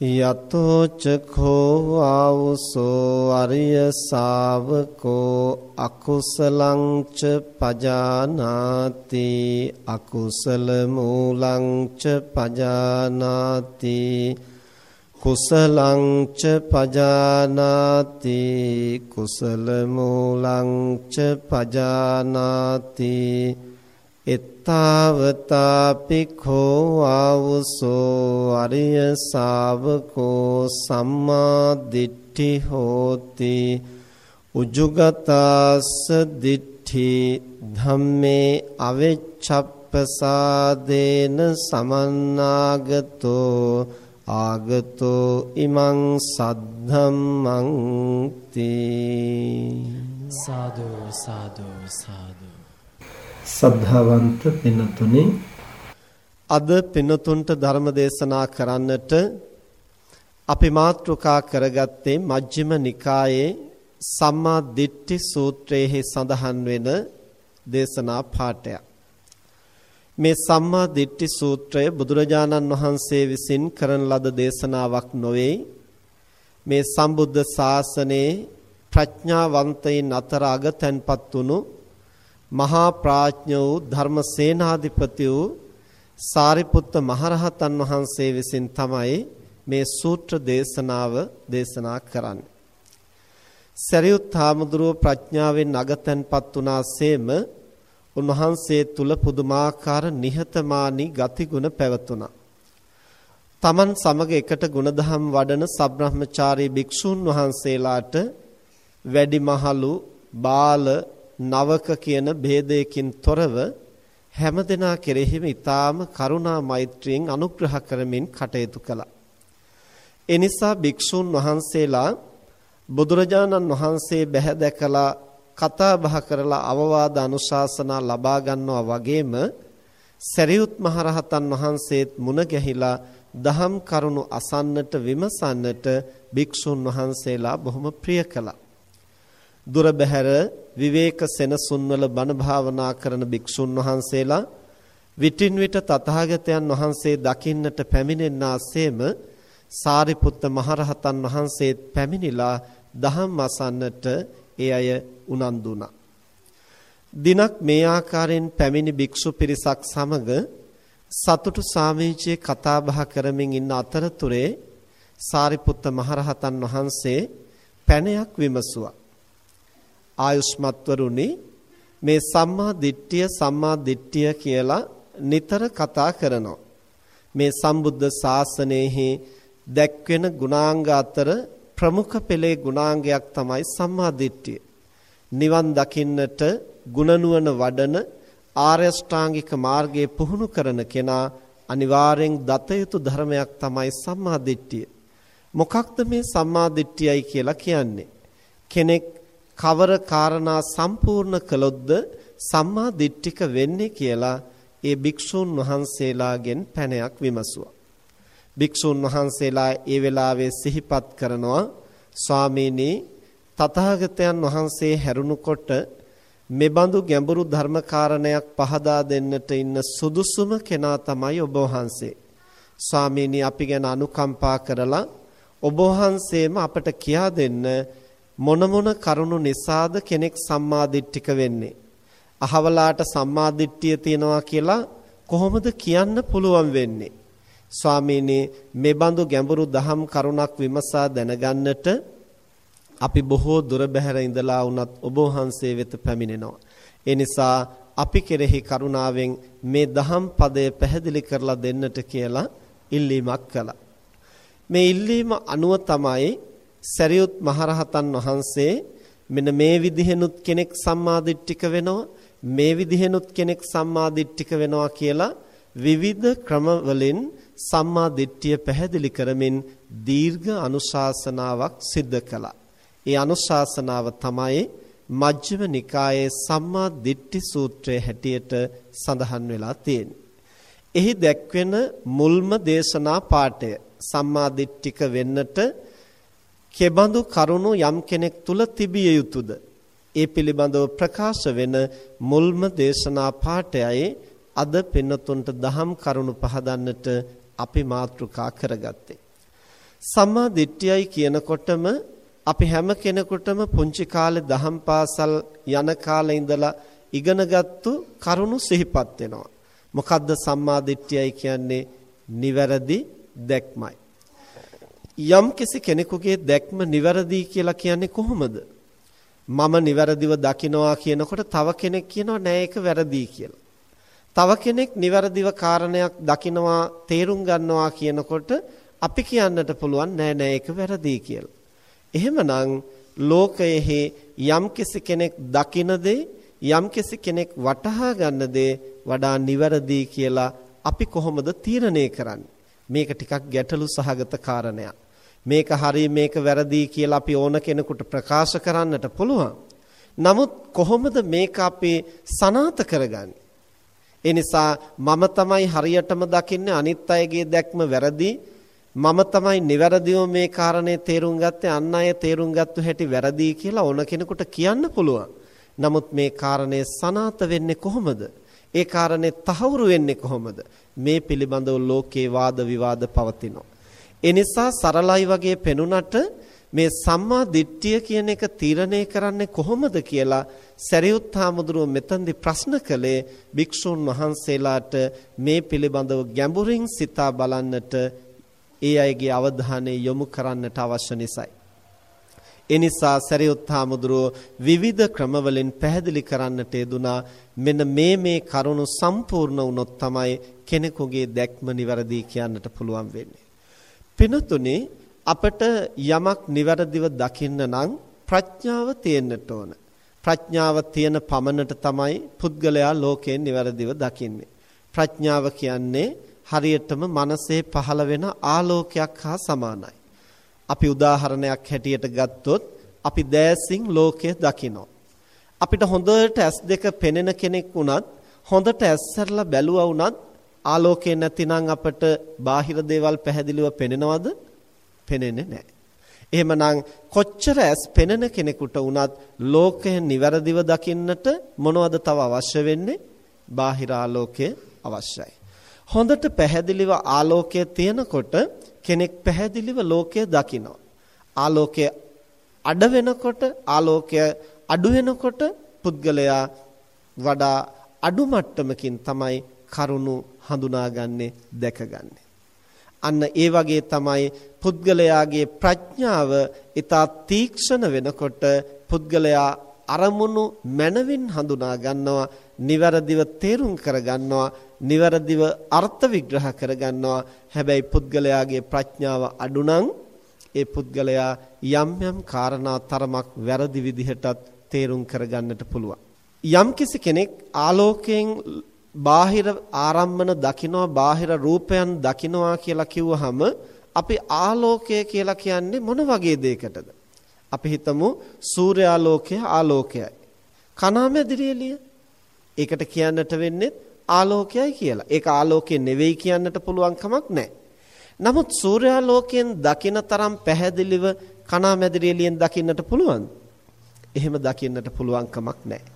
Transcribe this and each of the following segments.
යතෝ චඛෝ ආවුසෝ අරිය ශාවකෝ අකුසලං ච පජානාති අකුසල මූලං ච පජානාති කුසලං ච පජානාති කුසල මූලං ච පජානාති එත්තාවතාපිඛෝ ආවුසෝ අරිය ශාවකෝ සම්මා දිට්ඨි හෝති උජුගතස්ස දිට්ඨි ධම්මේ අවෙච්ඡප්පසාදේන සමන්නාගතෝ ආගතෝ ඉමං සද්ධම්මං තී සාදු සාදු සාදු. සද්ධාවන්ත පින්නතුනි. අද පින්නතුන්ට ධර්ම දේශනා කරන්නට අපි මාතෘකා කරගත්තේ මජ්ක්‍ධිම නිකායේ සම්මා දිට්ඨි සූත්‍රයේ සඳහන් වෙන දේශනා පාඩයක්. මේ සම්මා දිට්ඨි සූත්‍රය බුදුරජාණන් වහන්සේ විසින් කරන ලද දේශනාවක් නොවේ. මේ සම්බුද්ධ ශාසනයේ ප්‍රඥාවන්තයින් අතර අගතැන්පත් වුණු මහා ප්‍රඥ වූ ධර්මසේනාධිපති වූ සාරිපුත්ත මහරහතන් වහන්සේ විසින් තමයි මේ සූත්‍ර දේශනාව දේශනා කරන්නේ. සරියුත් හාමුදුරුව ප්‍රඥාවෙන් අගතන්පත් වුණාseම උන්වහන්සේ තුල පුදුමාකාර නිහතමානී ගතිගුණ පැවතුණා. තමන් සමග එකට ගුණධම් වඩන සබ්‍රහ්මචාරී භික්ෂූන් වහන්සේලාට වැඩිමහලු බාල නවක කියන ભેදයකින් තොරව හැමදෙනා කෙරෙහිම ඊටාම කරුණා මෛත්‍රියෙන් අනුග්‍රහ කරමින් කටයුතු කළා. ඒ නිසා භික්ෂුන් වහන්සේලා බුදුරජාණන් වහන්සේ බැහැ දැකලා කතා බහ කරලා අවවාද අනුශාසනා ලබා ගන්නවා වගේම සරියුත් මහරහතන් වහන්සේත් මුණ ගැහිලා දහම් කරුණු අසන්නට විමසන්නට භික්ෂුන් වහන්සේලා බොහොම ප්‍රිය කළා. දුර බැහැර විවේක සෙනසුන්වල බණ භාවනා කරන භික්ෂුන් වහන්සේලා විටින් විට තථාගතයන් වහන්සේ දකින්නට පැමිණෙන්නාseම සාරිපුත්ත මහරහතන් වහන්සේත් පැමිණිලා දහම් අසන්නට ඒ අය උනන්දු වුණා. දිනක් මේ ආකාරයෙන් පැමිණි භික්ෂු පිරිසක් සමග සතුටු සාමීචයේ කතා බහ කරමින් ඉන්න අතරතුරේ සාරිපුත්ත මහරහතන් වහන්සේ පැනයක් විමසුවා. ආයුෂ්මත්වරුනි මේ සම්මා දිට්ඨිය සම්මා දිට්ඨිය කියලා නිතර කතා කරනවා. මේ සම්බුද්ධ ශාසනයෙහි දැක්වෙන ගුණාංග අතර ප්‍රමුඛ පෙළේ ගුණාංගයක් තමයි සම්මා දිට්ඨිය. නිවන් දකින්නට ගුණනුවණ වඩන ආර්ය ශ්‍රාංගික මාර්ගයේ පුහුණු කරන කෙනා අනිවාර්යෙන් දත යුතු ධර්මයක් තමයි සම්මා දිට්ඨිය. මොකක්ද මේ සම්මා දිට්ඨියයි කියලා කියන්නේ? කෙනෙක් කවර කාරණා සම්පූර්ණ කළොත්ද සම්මා දිට්ඨික වෙන්නේ කියලා ඒ භික්ෂුන් වහන්සේලාගෙන් පැනයක් විමසුවා. භික්ෂුන් වහන්සේලා ඒ වෙලාවේ සිහිපත් කරනවා ස්වාමීනි තථාගතයන් වහන්සේ හැරුණුකොට මෙබඳු ගැඹුරු ධර්මකාරණයක් පහදා දෙන්නට ඉන්න සුදුසුම කෙනා තමයි ඔබ වහන්සේ. ස්වාමීනි අපි ගැන අනුකම්පා කරලා ඔබ වහන්සේම අපට කියා දෙන්න මොන මොන කරුණු නිසාද කෙනෙක් සම්මාදිට්ඨික වෙන්නේ. අහවලාට සම්මාදිට්ඨිය තියනවා කියලා කොහොමද කියන්න පුළුවන් වෙන්නේ? ස්වාමීනි මෙබඳු ගැඹුරු දහම් කරුණක් විමසා දැනගන්නට අපි බොහෝ දුර බැහැර ඉඳලා වුණත් ඔබ වහන්සේ වෙත පැමිණෙනවා. ඒ නිසා අපි කෙරෙහි කරුණාවෙන් මේ දහම් පදය පැහැදිලි කරලා දෙන්නට කියලා ඉල්ලීමක් කළා. මේ ඉල්ලීම අනුව තමයි සරියුත් මහරහතන් වහන්සේ මෙන්න මේ විදිහෙනුත් කෙනෙක් සම්මාදිට්ඨික වෙනවා මේ විදිහෙනුත් කෙනෙක් සම්මාදිට්ඨික වෙනවා කියලා විවිධ ක්‍රම වලින් සම්මාදිට්ඨිය පැහැදිලි කරමින් දීර්ඝ අනුශාසනාවක් සිද්ධ කළා. ඒ අනුශාසනාව තමයි මජ්ක්‍ධිම නිකායේ සම්මා දිට්ඨි සූත්‍රයේ හැටියට සඳහන් වෙලා තියෙන්නේ. එහි දැක්වෙන මුල්ම දේශනා පාඩය සම්මා දිට්ඨික වෙන්නට කෙබඳු කරුණු යම් කෙනෙක් තුල තිබිය යුතුද? ඒ පිළිබඳව ප්‍රකාශ වෙන මුල්ම දේශනා පාඩයයි අද පින්නතුන්ට දහම් කරුණු පහදන්නට අපි මාතෘකා කරගත්තේ. සම්මා දිට්ඨියයි කියනකොටම අපි හැම කෙනෙකුටම පුංචි කාලේ දහම් පාසල් යන කාලේ ඉඳලා ඉගෙනගත්තු කරුණු සිහිපත් වෙනවා. මොකද්ද සම්මා දිට්ඨියයි කියන්නේ? නිවැරදි දැක්මයි. යම් කෙනෙකුගේ දැක්ම නිවැරදි කියලා කියන්නේ කොහොමද? මම නිවැරදිව දකිනවා කියනකොට තව කෙනෙක් කියනවා නෑ ඒක වැරදි කියලා. තව කෙනෙක් නිවැරදිව කාරණයක් දකිනවා තේරුම් ගන්නවා කියනකොට අපි කියන්නට පුළුවන් නෑ නෑ ඒක වැරදි කියලා. එහෙමනම් ලෝකයේ යම් කෙනෙක් දකින දේ යම් කෙනෙක් වටහා ගන්න දේ වඩා නිවැරදි කියලා අපි කොහොමද තීරණය කරන්නේ? මේක ටිකක් ගැටලු සහගත කාරණයක්. මේක හරි මේක වැරදි කියලා අපි ඕන කෙනෙකුට ප්‍රකාශ කරන්නට පුළුවන්. නමුත් කොහොමද මේක අපි සනාත කරගන්නේ? ඒ නිසා මම තමයි හරියටම දකින්නේ අනිත් අයගේ දැක්ම වැරදි මම තමයි නිවැරදිව මේ කාරණේ තේරුම් ගත්තේ අන් අය තේරුම් ගත්තු හැටි වැරදි කියලා ඕන කෙනෙකුට කියන්න පුළුවන්. නමුත් මේ කාරණේ සනාත වෙන්නේ කොහොමද? ඒ කාරණේ තහවුරු වෙන්නේ කොහොමද? මේ පිළිබඳව ලෝකේ වාද විවාද පවතිනවා. ඒ නිසා සරලයි වගේ පෙනුනට මේ සම්මා දිට්ඨිය කියන එක තීරණය කරන්නේ කොහොමද කියලා සරියුත් හාමුදුරුව මෙතෙන්දි ප්‍රශ්න කළේ භික්ෂුන් වහන්සේලාට මේ පිළිබඳව ගැඹුරින් සිතා බලන්නට ඒ අයගේ අවධානය යොමු කරන්නට අවශ්‍ය නිසායි. ඒ නිසා සරියුත් හාමුදුරුව විවිධ ක්‍රමවලින් පැහැදිලි කරන්නට යෙදුනා මෙන්න මේ මේ කරුණු සම්පූර්ණ වුණොත් තමයි කෙනෙකුගේ දැක්ම નિවරදි කියන්නට පුළුවන් වෙන්නේ. පිනතුනේ අපට යමක් નિවරදිව දකින්න නම් ප්‍රඥාව තියෙන්නට ඕන. ප්‍රඥාව තියෙන පමණට තමයි පුද්ගලයා ලෝකයෙන් નિවරදිව දකින්නේ. ප්‍රඥාව කියන්නේ හරියටම මනසේ පහළ වෙන ආලෝකයක් හා සමානයි. අපි උදාහරණයක් හැටියට ගත්තොත් අපි දෑසින් ලෝකය දකිනවා. අපිට හොඳට ඇස් දෙක පෙනෙන කෙනෙක් වුණත් හොඳට ඇස්සරලා බැලුවා වුණත් ආලෝකය නැතිනම් අපට බාහිර දේවල් පැහැදිලිව පෙනෙනවද? පෙනෙන්නේ නැහැ. එහෙමනම් කොච්චර ඇස් පෙනෙන කෙනෙකුට වුණත් ලෝකය નિවරදිව දකින්නට මොනවද තව අවශ්‍ය වෙන්නේ? බාහිර ආලෝකය අවශ්‍යයි. හොඳට පැහැදිලිව ආලෝකය තියෙනකොට කෙනෙක් පැහැදිලිව ලෝකය දකිනවා. ආලෝකය අඩ වෙනකොට ආලෝකය අඩු වෙනකොට පුද්ගලයා වඩා අඩු මට්ටමකින් තමයි කරුණු හඳුනාගන්නේ දැකගන්නේ. අන්න ඒ වගේ තමයි පුද්ගලයාගේ ප්‍රඥාව ඊතා තීක්ෂණ වෙනකොට පුද්ගලයා අරමුණු මනවින් හඳුනා ගන්නවා නිවැරදිව තේරුම් කර ගන්නවා නිවැරදිව අර්ථ විග්‍රහ කර ගන්නවා හැබැයි පුද්ගලයාගේ ප්‍රඥාව අඩු ඒ පුද්ගලයා යම් යම් කාරණා තරමක් වැරදි විදිහටත් තේරුම් කරගන්නට පුළුවන් යම්කිසි කෙනෙක් ආලෝකයෙන් බාහිර ආරම්මන දකිනවා බාහිර රූපයන් දකිනවා කියලා කිව්වහම අපි ආලෝකය කියලා කියන්නේ මොන වගේ දෙයකටද? අපි හිතමු සූර්යාලෝකය ආලෝකයයි. කණාමැදිරි එළිය. ඒකට කියන්නට වෙන්නේ ආලෝකයයි කියලා. ඒක ආලෝකය නෙවෙයි කියන්නට පුළුවන් කමක් නැහැ. නමුත් සූර්යාලෝකයෙන් දකින තරම් පැහැදිලිව කණාමැදිරි එළියෙන් දකින්නට පුළුවන්ද? එහෙම දකින්නට පුළුවන් කමක් නැහැ.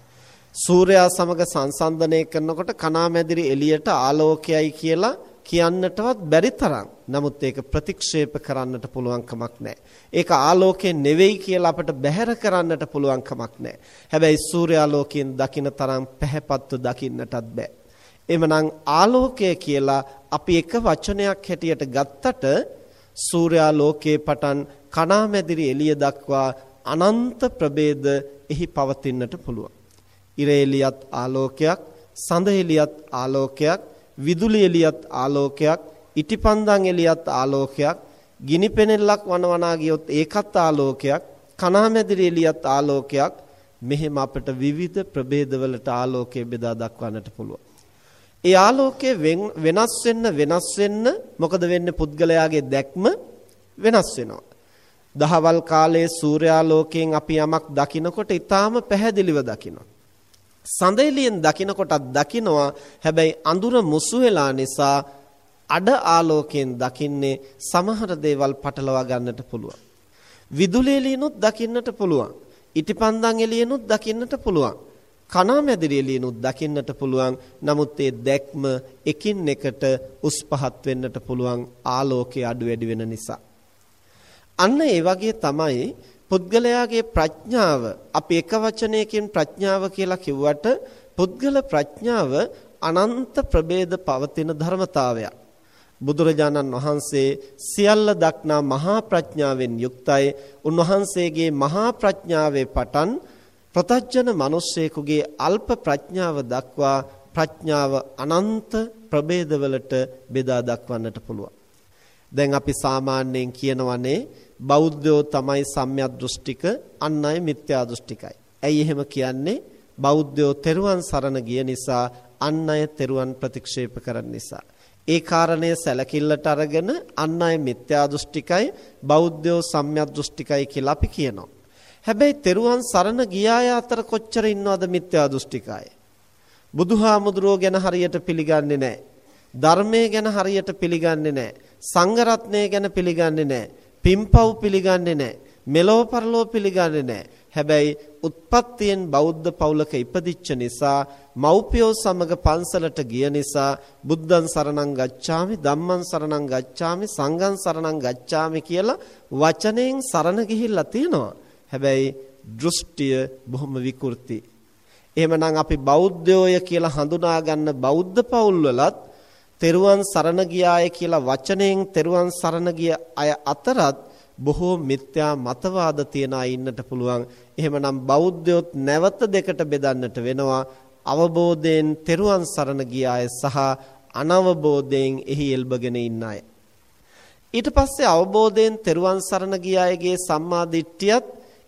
සූර්යයා සමග සංසන්දනය කරනකොට කණාමැදිරි එළියට ආලෝකයයි කියලා කියන්නටවත් බැරි තරම්. නමුත් ඒක ප්‍රතික්ෂේප කරන්නට පුළුවන් කමක් නැහැ. ඒක ආලෝකය නෙවෙයි කියලා අපට බැහැර කරන්නට පුළුවන් කමක් නැහැ. හැබැයි සූර්යාලෝකයෙන් දකින තරම් පැහැපත්ව දකින්නටත් බෑ. එමනම් ආලෝකය කියලා අපි එක වචනයක් හැටියට ගත්තට සූර්යාලෝකයේ පටන් කණාමැදිරි එළිය දක්වා අනන්ත ප්‍රභේද එහි පවතින්නට පුළුවන්. ඉර එළියත් ආලෝකයක්, සඳ එළියත් ආලෝකයක්, විදුලි එළියත් ආලෝකයක්, ඉටිපන්දන් එළියත් ආලෝකයක්, ගිනි පෙනෙල්ලක් වනවනා ගියොත් ඒකත් ආලෝකයක්, කණාමැදිරි එළියත් ආලෝකයක්. මෙහෙම අපිට විවිධ ප්‍රභේදවලට ආලෝකය බෙදා දක්වන්නට පුළුවන්. ඒ ආලෝකය වෙනස් වෙන්න වෙනස් වෙන්න මොකද වෙන්නේ පුද්ගලයාගේ දැක්ම වෙනස් වෙනවා. දහවල් කාලයේ සූර්යාලෝකයෙන් අපි යමක් දකිනකොට ඊටාම පැහැදිලිව දකිනවා. සඳෙලියෙන් දකිනකොටත් දකිනවා හැබැයි අඳුර මුසු වෙලා නිසා අඩ ආලෝකයෙන් දකින්නේ සමහර දේවල් පටලවා ගන්නට පුළුවන්. විදුලි එළියනොත් දකින්නට පුළුවන්. ඉටිපන්දන් එළියනොත් දකින්නට පුළුවන්. කණාමැදිරි එළියනොත් දකින්නට පුළුවන්. නමුත් ඒ දැක්ම එකින් එකට උස් පහත් වෙන්නට පුළුවන් ආලෝකයේ අඩු වැඩි වෙන නිසා. අන්න ඒ වගේ තමයි පුද්ගලයාගේ ප්‍රඥාව අපි එක වචනයකින් ප්‍රඥාව කියලා කිව්වට පුද්ගල ප්‍රඥාව අනන්ත ප්‍රභේද පවතින ධර්මතාවයක්. බුදුරජාණන් වහන්සේ සියල්ල දක්නා මහා ප්‍රඥාවෙන් යුක්තයි. උන්වහන්සේගේ මහා ප්‍රඥාවේ පටන් ප්‍රතජන මිනිස්සෙකුගේ අල්ප ප්‍රඥාව දක්වා ප්‍රඥාව අනන්ත ප්‍රභේදවලට බෙදා දක්වන්නට පුළුවන්. දැන් අපි සාමාන්‍යයෙන් කියනවනේ බෞද්ධයෝ තමයි සම්‍යක් දෘෂ්ටික අන් අය මිත්‍යා දෘෂ්ටිකයි. ඇයි එහෙම කියන්නේ? බෞද්ධයෝ තෙරුවන් සරණ ගිය නිසා අන් අය තෙරුවන් ප්‍රතික්ෂේප කරන නිසා. ඒ කාරණය සැලකිල්ලට අරගෙන අන් අය මිත්‍යා දෘෂ්ටිකයි බෞද්ධයෝ සම්‍යක් දෘෂ්ටිකයි කියලා අපි කියනවා. හැබැයි තෙරුවන් සරණ ගියාය අතර කොච්චර ඉන්නවද මිත්‍යා දෘෂ්ටිකයි? බුදුහාමුදුරුවෝ ගැන හරියට පිළිගන්නේ නැහැ. ධර්මයේ ගැන හරියට පිළිගන්නේ නැහැ. සංඝ රත්නය ගැන පිළිගන්නේ නැහැ. පින්පව් පිළිගන්නේ නැහැ. මෙලොව පරලොව පිළිගන්නේ නැහැ. හැබැයි උත්පත්තියෙන් බෞද්ධ පවුලක ඉපදිච්ච නිසා මව්පියෝ සමග පන්සලට ගිය නිසා බුද්ධං සරණං ගච්ඡාමි ධම්මං සරණං ගච්ඡාමි සංඝං සරණං ගච්ඡාමි කියලා වචනෙන් සරණ ගිහිල්ලා තියෙනවා. හැබැයි දෘෂ්ටිය බොහොම විකෘති. එහෙමනම් අපි බෞද්ධයෝය කියලා හඳුනා ගන්න බෞද්ධ පවුල්වලත් තෙරුවන් සරණ ගියාය කියලා වචනයෙන් තෙරුවන් සරණ ගිය අය අතරත් බොහෝ මිත්‍යා මතවාද තියන අය ඉන්නට පුළුවන්. එහෙමනම් බෞද්ධයොත් නැවත දෙකට බෙදන්නට වෙනවා. අවබෝධයෙන් තෙරුවන් සරණ ගිය අය සහ අනවබෝධයෙන් එහි එල්බගෙන ඉන්න අය. ඊට පස්සේ අවබෝධයෙන් තෙරුවන් සරණ ගිය අයගේ සම්මා දිට්ඨියත්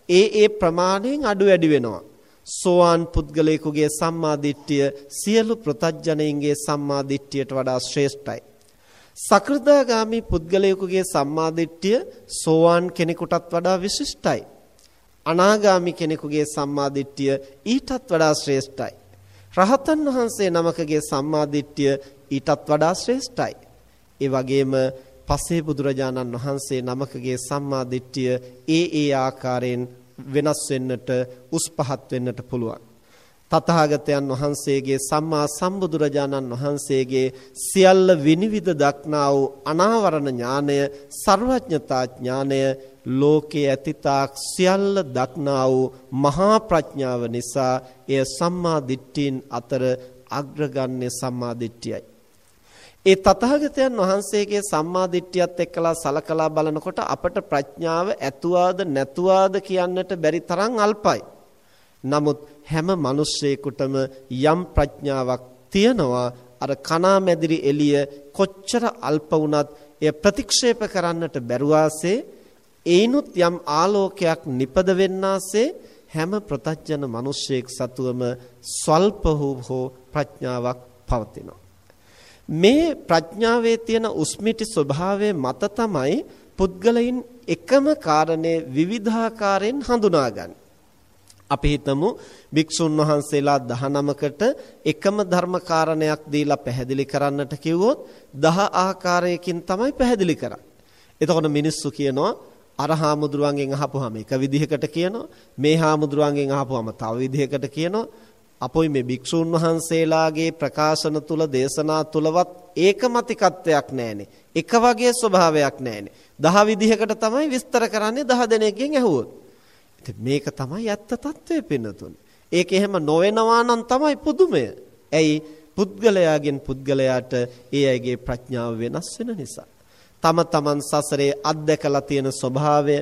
ඒ ඒ ප්‍රමාණයෙන් අඩු වැඩි වෙනවා. සෝවාන් පුද්ගලයෙකුගේ සම්මා දිට්ඨිය සියලු ප්‍රතඥයින්ගේ සම්මා දිට්ඨියට වඩා ශ්‍රේෂ්ඨයි. සකෘදාගාමි පුද්ගලයෙකුගේ සම්මා දිට්ඨිය සෝවාන් කෙනෙකුටත් වඩා විශිෂ්ටයි. අනාගාමි කෙනෙකුගේ සම්මා දිට්ඨිය ඊටත් වඩා ශ්‍රේෂ්ඨයි. රහතන් වහන්සේ නමකගේ සම්මා දිට්ඨිය ඊටත් වඩා ශ්‍රේෂ්ඨයි. ඒ වගේම පසේ බුදුරජාණන් වහන්සේ නමකගේ සම්මා දිට්ඨිය ඒ ඒ ආකාරයෙන් වෙනස් වෙන්නට උස් පහත් වෙන්නට පුළුවන්. තථාගතයන් වහන්සේගේ සම්මා සම්බුදුරජාණන් වහන්සේගේ සියල්ල විනිවිද දක්නා වූ අනාවරණ ඥානය සර්වඥතා ඥානය ලෝකයේ ඇතිතාක් සියල්ල දක්නා වූ මහා ප්‍රඥාව නිසා එය සම්මා දිට්ඨීන් අතර අග්‍රගණ්‍ය සම්මා දිට්ඨියයි ඒ තථාගතයන් වහන්සේගේ සම්මා දිට්ඨියත් එක්කලා සලකලා බලනකොට අපට ප්‍රඥාව ඇතුවාද නැතුවාද කියන්නට බැරි තරම් අල්පයි. නමුත් හැම මිනිස්සෙකුටම යම් ප්‍රඥාවක් තියනවා අර කණා මැදිරි එළිය කොච්චර අල්ප වුණත් එය ප්‍රතික්ෂේප කරන්නට බැරුවාසේ ඒනුත් යම් ආලෝකයක් නිපද වෙන්නාසේ හැම ප්‍රතඥ මිනිස්සෙක් සතුවම ස්වල්ප හෝ ප්‍රඥාවක් පවතිනවා මේ ප්‍රඥාවේ තියෙන උස්මිටි ස්වභාවය මත තමයි පුද්ගලයින් එකම කාරණේ විවිධාකාරයෙන් හඳුනාගන්නේ. අපි හිතමු භික්ෂුන් වහන්සේලා 19කට එකම ධර්ම කාරණයක් දීලා පැහැදිලි කරන්නට කිව්වොත් 10 ආකාරයකින් තමයි පැහැදිලි කරන්නේ. එතකොට මිනිස්සු කියනවා අර හාමුදුරුවන්ගෙන් අහපුවාම එක විදිහකට කියනවා මේ හාමුදුරුවන්ගෙන් අහපුවාම තව විදිහකට කියනවා අපොයි මේ භික්ෂුන් වහන්සේලාගේ ප්‍රකාශන තුල දේශනා තුලවත් ඒකමතිකත්වයක් නැහැනේ. එක වගේ ස්වභාවයක් නැහැනේ. දහ විදිහකට තමයි විස්තර කරන්නේ දහ දෙනෙක්ගෙන් ඇහුවොත්. ඉතින් මේක තමයි ඇත්ත తත්වය පින්නතුන්. ඒක එහෙම නොවෙනවා නම් තමයි පුදුමය. ඇයි? පුද්ගලයාගෙන් පුද්ගලයාට ඒ අයගේ ප්‍රඥාව වෙනස් වෙන නිසා. තම තමන් සසරේ අත්දැකලා තියෙන ස්වභාවය,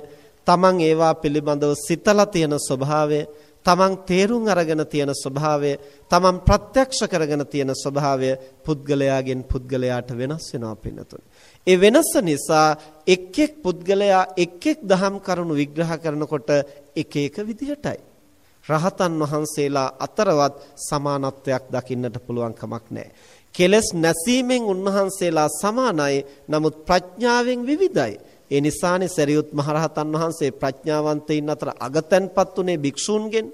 තමන් ඒවා පිළිබඳව සිතලා තියෙන ස්වභාවය, තමන් තේරුම් අරගෙන තියෙන ස්වභාවය, තමන් ප්‍රත්‍යක්ෂ කරගෙන තියෙන ස්වභාවය පුද්ගලයාගෙන් පුද්ගලයාට වෙනස් වෙනවා පින්නතුනි. ඒ වෙනස නිසා එක් එක් පුද්ගලයා එක් එක් දහම් කරුණු විග්‍රහ කරනකොට එක එක විදිහටයි. රහතන් වහන්සේලා අතරවත් සමානත්වයක් දකින්නට පුළුවන් කමක් නැහැ. කෙලස් නැසීමෙන් උන්වහන්සේලා සමානයි. නමුත් ප්‍රඥාවෙන් විවිධයි. ඒ නිසානේ සරියුත් මහරහතන් වහන්සේ ප්‍රඥාවන්තයින් අතර අගතැන්පත් උනේ භික්ෂූන්ගෙන්.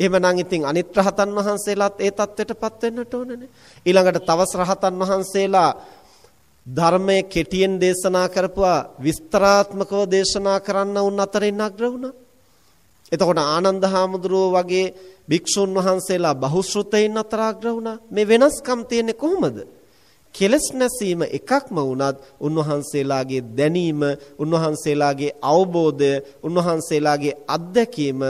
එහෙමනම් ඉතින් අනිත් රහතන් වහන්සේලාත් ඒ தත්වෙටපත් වෙන්නට ඕනනේ. ඊළඟට තවස් රහතන් වහන්සේලා ධර්මයේ කෙටියෙන් දේශනා කරපුවා විස්තරාත්මකව දේශනා කරන්න උන් අතරින් අග්‍ර වුණා. එතකොට ආනන්ද හාමුදුරුවෝ වගේ භික්ෂුන් වහන්සේලා බහුශ්‍රතයින් අතර අග්‍ර වුණා. මේ වෙනස්කම් තියෙන්නේ කොහොමද? කෙලස් නැසීම එකක්ම වුණත් උන්වහන්සේලාගේ දැනීම, උන්වහන්සේලාගේ අවබෝධය, උන්වහන්සේලාගේ අත්දැකීම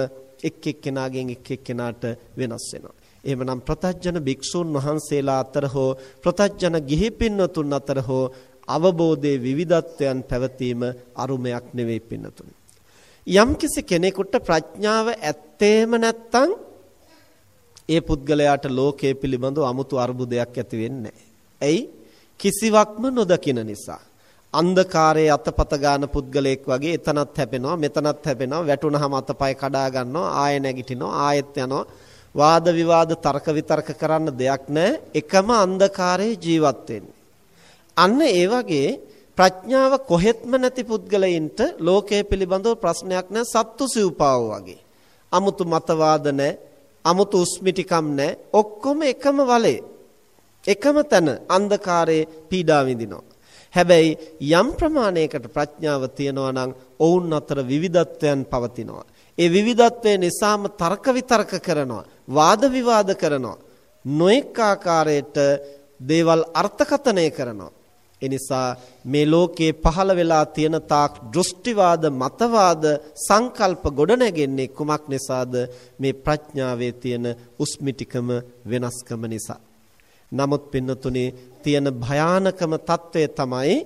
එක් එක්කෙනාගෙන් එක් එක්කෙනාට වෙනස් වෙනවා. එහෙමනම් ප්‍රතජන භික්ෂුන් වහන්සේලා අතර හෝ ප්‍රතජන ගිහි පින්වතුන් අතර හෝ අවබෝධයේ විවිධත්වයන් පැවතීම අරුමයක් නෙවෙයි පින්නතුනි. යම්කිසි කෙනෙකුට ප්‍රඥාව ඇත්තේම නැත්තම් ඒ පුද්ගලයාට ලෝකයේ පිළිබඳව 아무තු අරුබුදයක් ඇති වෙන්නේ ඇයි? කිසිවක්ම නොදකින නිසා. අන්ධකාරයේ අතපත ගන්න පුද්ගලයෙක් වගේ එතනත් හැපෙනවා මෙතනත් හැපෙනවා වැටුනහම අතපය කඩා ගන්නවා ආයෙ නැගිටිනවා ආයෙත් යනවා වාද විවාද තර්ක විතර්ක කරන්න දෙයක් නැහැ එකම අන්ධකාරයේ ජීවත් අන්න ඒ වගේ ප්‍රඥාව කොහෙත්ම නැති පුද්ගලයින්ට ලෝකය පිළිබඳව ප්‍රශ්නයක් නැහැ සත්තු සිව්පාව වගේ. 아무තු මතවාද නැහැ, 아무තු උස්මිටිකම් නැහැ, ඔක්කොම එකම වලේ. එකම තැන අන්ධකාරයේ පීඩා විඳිනවා. හැබැයි යම් ප්‍රමාණයකට ප්‍රඥාව තියනවා නම් ඔවුන් අතර විවිධත්වයන් පවතිනවා. ඒ විවිධත්වය නිසාම තර්ක විතර්ක කරනවා, වාද විවාද කරනවා. නොඑක ආකාරයට දේවල් අර්ථකථනය කරනවා. එනිසා මේ ලෝකේ පහළ වෙලා තියෙන තාක් දෘෂ්ටිවාද මතවාද සංකල්ප ගොඩනැගෙන්නේ කුමක් නිසාද මේ ප්‍රඥාවේ තියෙන උස්මිටිකම වෙනස්කම නිසා නමුත් පින්නතුනේ තියෙන භයානකම తත්වය තමයි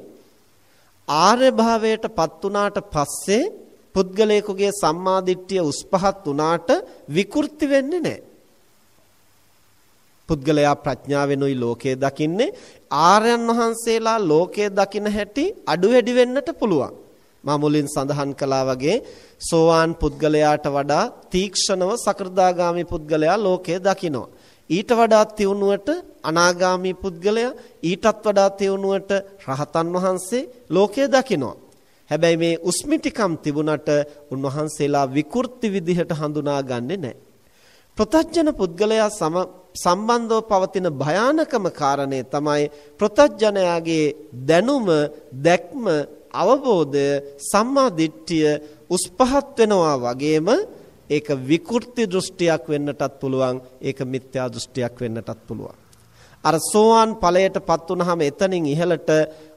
ආර්ය භාවයට පත් වුණාට පස්සේ පුද්ගලයෙකුගේ සම්මාදිට්ඨිය උස් පහත් වුණාට විකෘති වෙන්නේ නැහැ පුද්ගලයා ප්‍රඥාවෙනුයි ලෝකය දකින්නේ ආර්යයන් වහන්සේලා ලෝකය දකින හැටි අඩු වැඩි වෙන්නට පුළුවන්. මා මුලින් සඳහන් කළා වගේ සෝවාන් පුද්ගලයාට වඩා තීක්ෂණව සකෘදාගාමි පුද්ගලයා ලෝකය දකිනවා. ඊට වඩා තියුණුවට අනාගාමි පුද්ගලයා ඊටත් වඩා තියුණුවට රහතන් වහන්සේ ලෝකය දකිනවා. හැබැයි මේ උස්මිටිකම් තිබුණට උන්වහන්සේලා විකෘති විදිහට හඳුනා ගන්නෙ නැහැ. ප්‍රතඥ පුද්ගලයා සම සම්බන්ධව පවතින භයානකම කාරණේ තමයි ප්‍රතඥයාගේ දැනුම දැක්ම අවබෝධය සම්මා දිට්ඨිය උස්පහත් වෙනවා වගේම ඒක විකෘති දෘෂ්ටියක් වෙන්නටත් පුළුවන් ඒක මිත්‍යා දෘෂ්ටියක් වෙන්නටත් පුළුවන් අර සෝවාන් ඵලයටපත් වුනහම එතනින් ඉහළට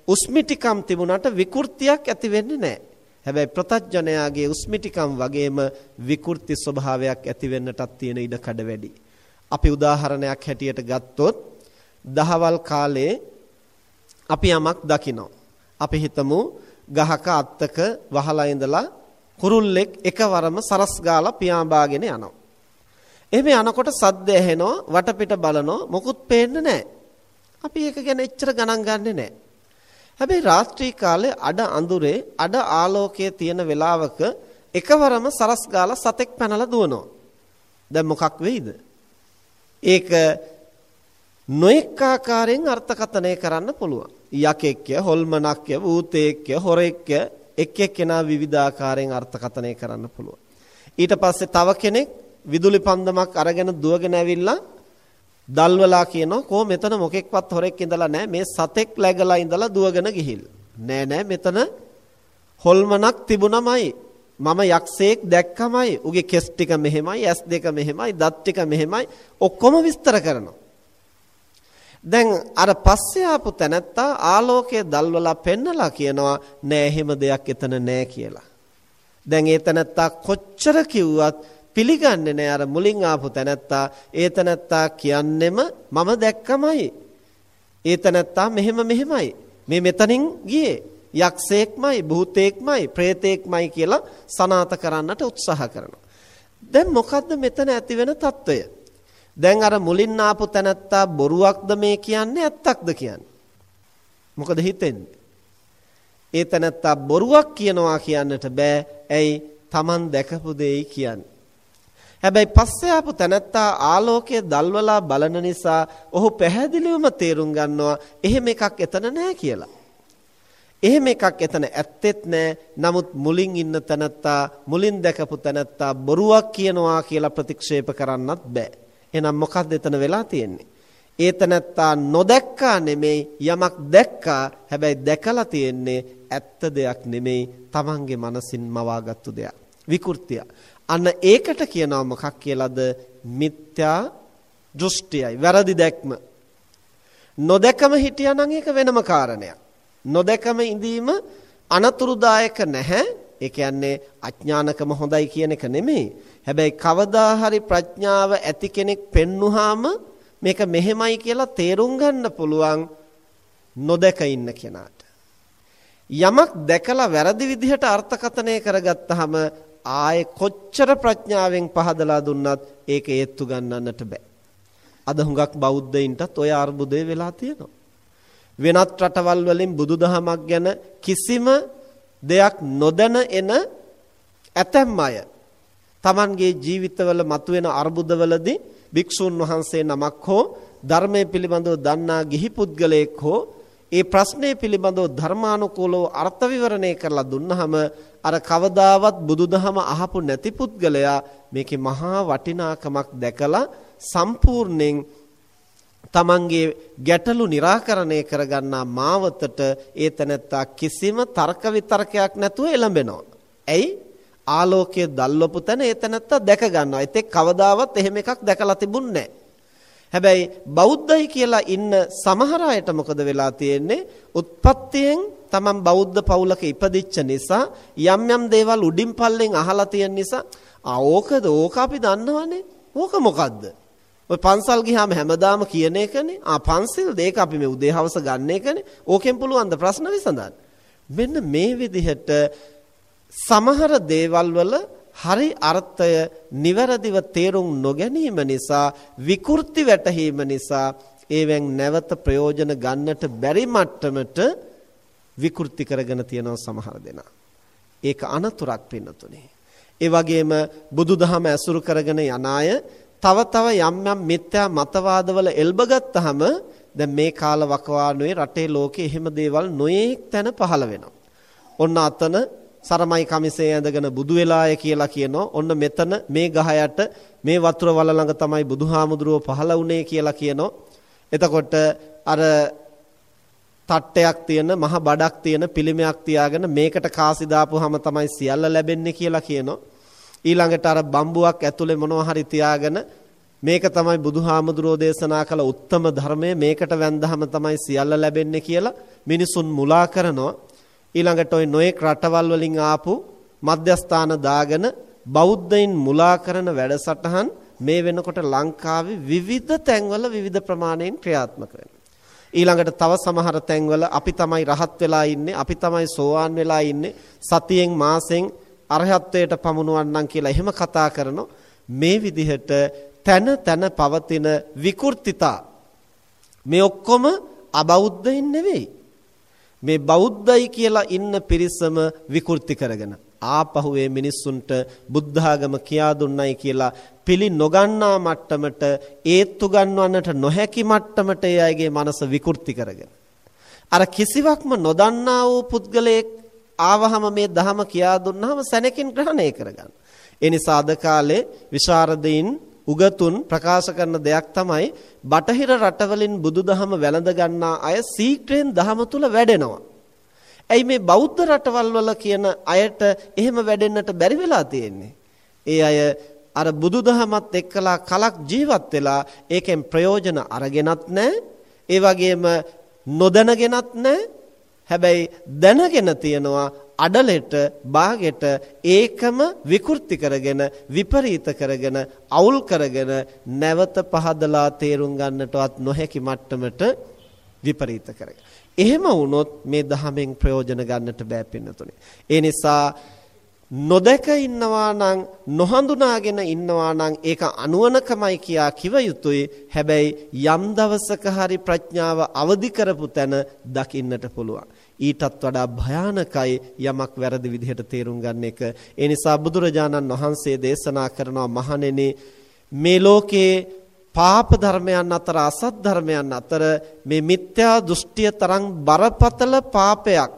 උස්මිටිකම් තිබුණාට විකෘතියක් ඇති වෙන්නේ නැහැ හැබැයි ප්‍රතඥයාගේ උස්මිටිකම් වගේම විකෘති ස්වභාවයක් ඇති වෙන්නටත් තියෙන ඉඩ කඩ වැඩි. අපි උදාහරණයක් හැටියට ගත්තොත් දහවල් කාලේ අපි යමක් දකිනවා. අපි හිතමු ගහක අත්තක වහලා ඉඳලා කුරුල්ලෙක් එකවරම සරස් ගාලා පියාඹාගෙන යනවා. එහෙම යනකොට සද්ද ඇහෙනවා වටපිට බලනවා මොකුත් පේන්නේ නැහැ. අපි ඒක ගැන එච්චර ගණන් ගන්නෙ නැහැ. හැබැයි රාත්‍රී කාලේ අඩ අඳුරේ අඩ ආලෝකයේ තියෙන වෙලාවක එකවරම සරස් ගාලා සතෙක් පැනලා දුවනවා. දැන් මොකක් වෙයිද? ඒක නොඑක ආකාරයෙන් අර්ථකථනය කරන්න පුළුවන්. යකෙක්ය, හොල්මනක්ය, වූතේක්ය, හොරෙක්ය එක් එක්කෙනා විවිධ ආකාරයෙන් අර්ථකථනය කරන්න පුළුවන්. ඊට පස්සේ තව කෙනෙක් විදුලි පන්දමක් අරගෙන දුවගෙන ඇවිල්ලා දල්වලා කියනවා කො මෙතන මොකෙක්වත් හොරෙක් ඉඳලා නැහැ මේ සතෙක් läගලා ඉඳලා දුවගෙන ගිහිල්. නෑ නෑ මෙතන හොල්මනක් තිබුණමයි. මම යක්ෂයෙක් දැක්කමයි. උගේ කෙස් ටික මෙහෙමයි, ඇස් දෙක මෙහෙමයි, දත් ටික මෙහෙමයි ඔක්කොම විස්තර කරනවා. දැන් අර පස්සේ ආපු තැනැත්තා ආලෝකය දැල්වලා පෙන්නලා කියනවා නෑ එහෙම දෙයක් එතන නෑ කියලා. දැන් ඒ තැනැත්තා කොච්චර කිව්වත් පිළිගන්නේ නෑ අර මුලින් ආපු තැනැත්තා. ඒ තැනැත්තා කියන්නෙම මම දැක්කමයි. ඒ තැනැත්තා මෙහෙම මෙහෙමයි. මේ මෙතනින් ගියේ යක්ෂයෙක්මයි භූතයෙක්මයි ප්‍රේතයෙක්මයි කියලා සනාත කරන්නට උත්සාහ කරනවා. දැන් මොකද්ද මෙතන ඇති වෙන తত্ত্বය? දැන් අර මුලින් ආපු තැනත්තා බොරුවක්ද මේ කියන්නේ ඇත්තක්ද කියන්නේ? මොකද හිතෙන්නේ? ඒ තැනත්තා බොරුවක් කියනවා කියන්නට බෑ. ඇයි? Taman දැකපු දෙයි කියන්නේ. හැබැයි පස්සේ ආපු තැනත්තා ආලෝකයේ දල්වලා බලන නිසා ඔහු පැහැදිලිවම තේරුම් ගන්නවා එහෙම එකක් එතන නැහැ කියලා. එහෙම එකක් එතන ඇත්තෙත් නැහැ. නමුත් මුලින් ඉන්න තැනත්තා මුලින් දැකපු තැනත්තා බොරුවක් කියනවා කියලා ප්‍රතික්ෂේප කරන්නත් බෑ. එහෙනම් මොකක්ද එතන වෙලා තියෙන්නේ? ඒ තැනත්තා නොදැක්කා නෙමෙයි යමක් දැක්කා. හැබැයි දැකලා තියෙන්නේ ඇත්ත දෙයක් නෙමෙයි Tamange මනසින් මවාගත්තු දෙයක්. විකෘතිය. අන්න ඒකට කියනවා මොකක් කියලාද? මිත්‍යා දෘෂ්ටියයි. වැරදි දැක්ම. නොදැකම හිටියානම් ඒක වෙනම කාරණයක්. නොදැකම ඉඳීම අනතුරුදායක නැහැ. ඒ කියන්නේ අඥානකම හොඳයි කියන එක නෙමෙයි. හැබැයි කවදා හරි ප්‍රඥාව ඇති කෙනෙක් පෙන්නුවාම මේක මෙහෙමයි කියලා තේරුම් ගන්න පුළුවන් නොදැක ඉන්න කෙනාට. යමක් දැකලා වැරදි විදිහට අර්ථකථනය කරගත්තාම ආයේ කොච්චර ප්‍රඥාවෙන් පහදලා දුන්නත් ඒක ඒත්තු ගන්නන්නට බෑ. අද හුඟක් බෞද්ධයින්ටත් ඔය අර්බුදේ වෙලා තියෙනවා. වෙනත් රටවල් වලින් බුදුදහමක් ගැන කිසිම දෙයක් නොදැන එන ඇතැම් අය Tamanගේ ජීවිතවල මතුවෙන අර්බුදවලදී භික්ෂුන් වහන්සේ නමක් හෝ ධර්මයේ පිළිබඳව දන්නා ගිහි පුද්ගලයෙක් හෝ ඒ ප්‍රශ්නේ පිළිබඳව ධර්මානුකූලව අර්ථ විවරණය කරලා දුන්නහම අර කවදාවත් බුදුදහම අහපු නැති පුද්ගලයා මේකේ මහා වටිනාකමක් දැකලා සම්පූර්ණයෙන් තමන්ගේ ගැටලු निराකරණය කරගන්නා මාවතට ඒ තැනැත්තා කිසිම තර්ක විතර්කයක් නැතුව එළඹෙනවා. ඇයි? ආලෝකයේ දල්වපු තැන ඒ තැනැත්තා දැක ගන්නවා. ඒත් කවදාවත් එහෙම එකක් දැකලා තිබුණේ හැබැයි බෞද්ධයි කියලා ඉන්න සමහර අයට මොකද වෙලා තියෙන්නේ? උත්පත්තියෙන් තමන් බෞද්ධ පවුලක ඉපදිච්ච නිසා යම් යම් දේවල් උඩින් පල්ලෙන් අහලා තියෙන නිසා ආ ඕකද ඕක අපි දන්නවනේ. ඕක මොකද්ද? ඔය පන්සල් ගියාම හැමදාම කියන එකනේ. ආ පන්සල් දෙක අපි මේ උදේ හවස ගන්න එකනේ. ඕකෙන් පුළුවන් ද ප්‍රශ්න විසඳන්න. මෙන්න මේ විදිහට සමහර දේවල් වල හරි අර්ථය නිවැරදිව තේරුම් නොගැනීම නිසා විකෘති වැටහීම නිසා ඒවෙන් නැවත ප්‍රයෝජන ගන්නට බැරි මට්ටමට විකෘති කරගෙන තියෙනවා සමහර දෙනා. ඒක අනතුරක් පින්නතුනේ. ඒ වගේම බුදුදහම ඇසුරු කරගෙන යන අය තව තව යම් යම් මිත්‍යා මතවාදවල එල්බගත්තාම දැන් මේ කාල වකවානුවේ රටේ ලෝකේ එහෙම දේවල් නොයේක් තැන පහළ වෙනවා. ඔන්න අතන සරමයි කමිසේ ඇඳගෙන බුදු වෙලාය කියලා කියනවා. ඔන්න මෙතන මේ ගහ යට මේ වතුර වල ළඟ තමයි බුදුහාමුදුරුව පහළ වුණේ කියලා කියනවා. එතකොට අර තට්ටයක් තියෙන මහ බඩක් තියෙන පිළිමයක් තියාගෙන මේකට කාසි දාපුවාම තමයි සියල්ල ලැබෙන්නේ කියලා කියනවා. ඊළඟට අර බම්බුවක් ඇතුලේ මොනවා හරි තියාගෙන මේක තමයි බුදුහාමුදුරෝ දේශනා කළ උත්තම ධර්මය. මේකට වැන්දහම තමයි සියල්ල ලැබෙන්නේ කියලා මිනිසුන් මුලා කරනවා. ඊළඟට ওই නොඑක් රටවල් වලින් ආපු මධ්‍යස්ථාන දාගෙන බෞද්ධයින් මුලා කරන වැඩසටහන් මේ වෙනකොට ලංකාවේ විවිධ තැන්වල විවිධ ප්‍රමාණයෙන් ක්‍රියාත්මක ඊළඟට තව සමහර තැන්වල අපි තමයි රහත් වෙලා ඉන්නේ අපි තමයි සෝවාන් වෙලා ඉන්නේ සතියෙන් මාසෙන් අරහත්ත්වයට පමුණුවන්නම් කියලා එහෙම කතා කරනෝ මේ විදිහට තන තන පවතින විකෘතිතා මේ ඔක්කොම අබෞද්ධයින් නෙවෙයි. මේ බෞද්ධයි කියලා ඉන්න පිරිසම විකෘති කරගෙන ආපහු මේ මිනිස්සුන්ට බුද්ධාගම කියා දුන්නයි කියලා පිළි නොගන්නා මට්ටමට ඒත්තු ගන්නවන්නට නොහැකි මට්ටමට ඒ අයගේ මනස විකෘති කරගෙන. අර කිසිවක්ම නොදන්නා වූ පුද්ගලයෙක් ආවහම මේ ධහම කියා දුන්නාම සැනකින් ග්‍රහණය කරගන්න. ඒ නිසා අද කාලේ විශාරදීන් උගතුන් ප්‍රකාශ කරන දෙයක් තමයි බටහිර රටවලින් බුදුදහම වැළඳ ගන්නා අය සීක්‍රෙන් දහම තුල වැඩෙනවා. ඇයි මේ බෞද්ධ රටවල් වල කියන අයට එහෙම වැඩෙන්නට බැරි වෙලා තියෙන්නේ? ඒ අය අර බුදුදහමත් එක්කලා කලක් ජීවත් වෙලා ඒකෙන් ප්‍රයෝජන අරගෙනත් නැහැ. ඒ වගේම නොදැනගෙනත් නැහැ. හැබැයි දැනගෙන තියනවා අඩලෙට බාගෙට ඒකම විකෘති කරගෙන විපරීත කරගෙන අවුල් කරගෙන නැවත පහදලා තේරුම් ගන්නටවත් නොහැකි මට්ටමට විපරීත කරගෙන. එහෙම වුණොත් මේ ධහමෙන් ප්‍රයෝජන ගන්නට බෑ පින්නතුනේ. ඒ නිසා නොදක ඉන්නවා නම් නොහඳුනාගෙන ඉන්නවා නම් ඒක අනුවණකමයි කියා කිව යුතුයි. හැබැයි යම් දවසක හරි ප්‍රඥාව අවදි කරපු තැන දකින්නට පුළුවන්. ඊටත් වඩා භයානකයි යමක් වැරදි විදිහට තේරුම් ගන්න එක. ඒ නිසා බුදුරජාණන් වහන්සේ දේශනා කරනවා මහණෙනි මේ ලෝකේ පාප ධර්මයන් අතර අසත් ධර්මයන් අතර මේ මිත්‍යා දෘෂ්ටිය තරම් බරපතල පාපයක්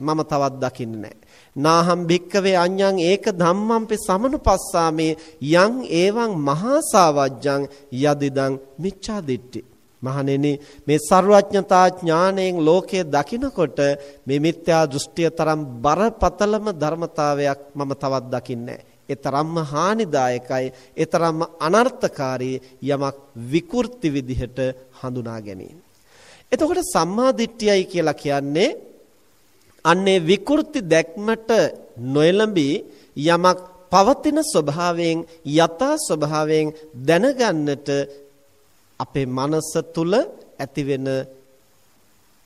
මම තවත් දකින්නේ නැහැ. නාහම් භික්කවේ අඤ්ඤං ඒක ධම්මම්පි සමනුපස්සාමේ යං ඒවං මහා සාවජ්ජං යදිදං මිච්ඡා දිට්ඨි මහණෙනි මේ ਸਰවඥතා ඥාණයෙන් ලෝකයේ දකිනකොට මේ මිත්‍යා දෘෂ්ටිය තරම් බරපතලම ධර්මතාවයක් මම තවත් දකින්නේ ඒ තරම්ම හානිදායකයි ඒ තරම්ම අනර්ථකාරී යමක් විකෘති විදිහට හඳුනා ගැනීම. එතකොට සම්මා දිට්ඨියයි කියලා කියන්නේ අන්නේ විකෘති දැක්මට නොයලඹී යමක් පවතින ස්වභාවයෙන් යථා ස්වභාවයෙන් දැනගන්නට අපේ මනස තුල ඇතිවෙන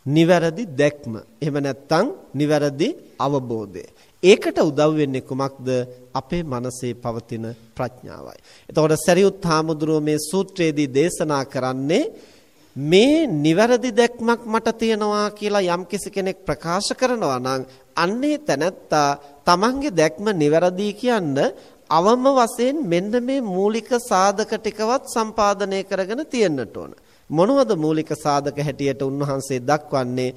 නිවැරදි දැක්ම. එහෙම නැත්නම් නිවැරදි අවබෝධය. ඒකට උදව් වෙන්නේ කුමක්ද? අපේ මනසේ පවතින ප්‍රඥාවයි. එතකොට සරියුත් හාමුදුරුවෝ මේ සූත්‍රයේදී දේශනා කරන්නේ මේ නිවැරදි දැක්මක් මට තියෙනවා කියලා යම්කිසි කෙනෙක් ප්‍රකාශ කරනවා නම් අන්නේ තැනැත්තා තමන්ගේ දැක්ම නිවැරදි කියන්න අවම වශයෙන් මෙන්න මේ මූලික සාධක ටිකවත් සම්පාදනය කරගෙන තියෙන්නට ඕන. මොනවද මූලික සාධක හැටියට උන්වහන්සේ දක්වන්නේ?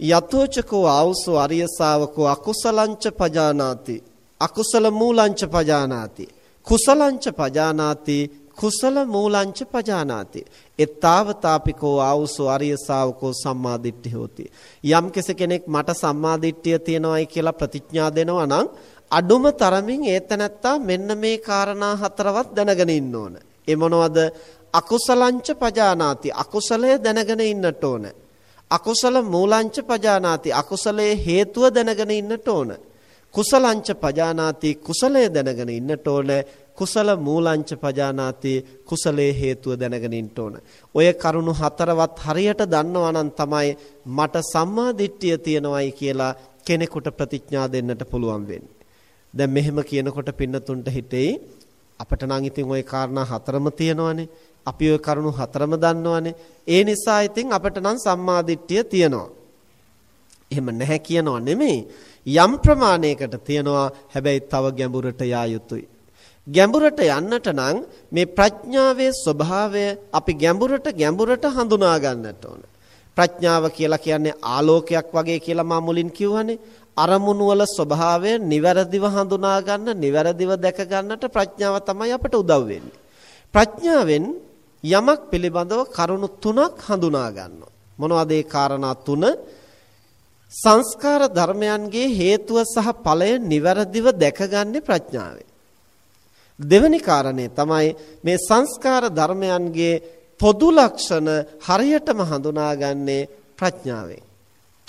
යතෝචකෝ ආවසෝ අරිය ශාවකෝ අකුසලංච පජානාති අකුසල මූලංච පජානාති කුසලංච පජානාති කුසල මූලංච පජානාති එත්තාවතාපිකෝ ආවුසෝ අරිය ශාවකෝ සම්මාදිට්ඨි හොති යම් කෙනෙක් මට සම්මාදිට්ඨිය තියෙනවායි කියලා ප්‍රතිඥා දෙනවා නම් අඩුම තරමින් ඒතනත්තා මෙන්න මේ காரணා හතරවත් දැනගෙන ඉන්න ඕන ඒ මොනවද අකුසලංච පජානාති අකුසලය දැනගෙන ඉන්නට ඕන අකුසල මූලංච පජානාති අකුසලයේ හේතුව දැනගෙන ඉන්නට ඕන කුසලංච පජානාති කුසලය දැනගෙන ඉන්නට ඕන කුසල මූලංච පජානාති කුසලයේ හේතුව දැනගෙන ඉන්න ඕන. ඔය කරුණු හතරවත් හරියට දන්නවා නම් තමයි මට සම්මා දිට්ඨිය තියෙනවයි කියලා කෙනෙකුට ප්‍රතිඥා දෙන්නට පුළුවන් වෙන්නේ. දැන් මෙහෙම කියනකොට පින්නතුන්ට හිතෙයි අපිට නම් ඉතින් ওই කාරණා හතරම තියෙනවනේ. අපි ওই කරුණු හතරම දන්නවනේ. ඒ නිසා ඉතින් අපිට නම් සම්මා දිට්ඨිය තියෙනවා. එහෙම නැහැ කියනවා නෙමෙයි. යම් ප්‍රමාණයකට තියනවා හැබැයි තව ගැඹුරට යා යුතුයි. ගැඹුරට යන්නට නම් මේ ප්‍රඥාවේ ස්වභාවය අපි ගැඹුරට ගැඹුරට හඳුනා ගන්නට ඕන. ප්‍රඥාව කියලා කියන්නේ ආලෝකයක් වගේ කියලා මා මුලින් කිව්වනේ. අරමුණු වල ස්වභාවය නිවැරදිව හඳුනා ගන්න, නිවැරදිව දැක ගන්නට ප්‍රඥාව තමයි අපට උදව් වෙන්නේ. ප්‍රඥාවෙන් යමක් පිළිබඳව කරුණු තුනක් හඳුනා ගන්නවා. මොනවද ඒ කාරණා තුන? සංස්කාර ධර්මයන්ගේ හේතුව සහ ඵලය නිවැරදිව දැකගන්නේ ප්‍රඥාවෙන්. දෙවැනි කාරණේ තමයි මේ සංස්කාර ධර්මයන්ගේ පොදු ලක්ෂණ හරියටම හඳුනාගන්නේ ප්‍රඥාවෙන්.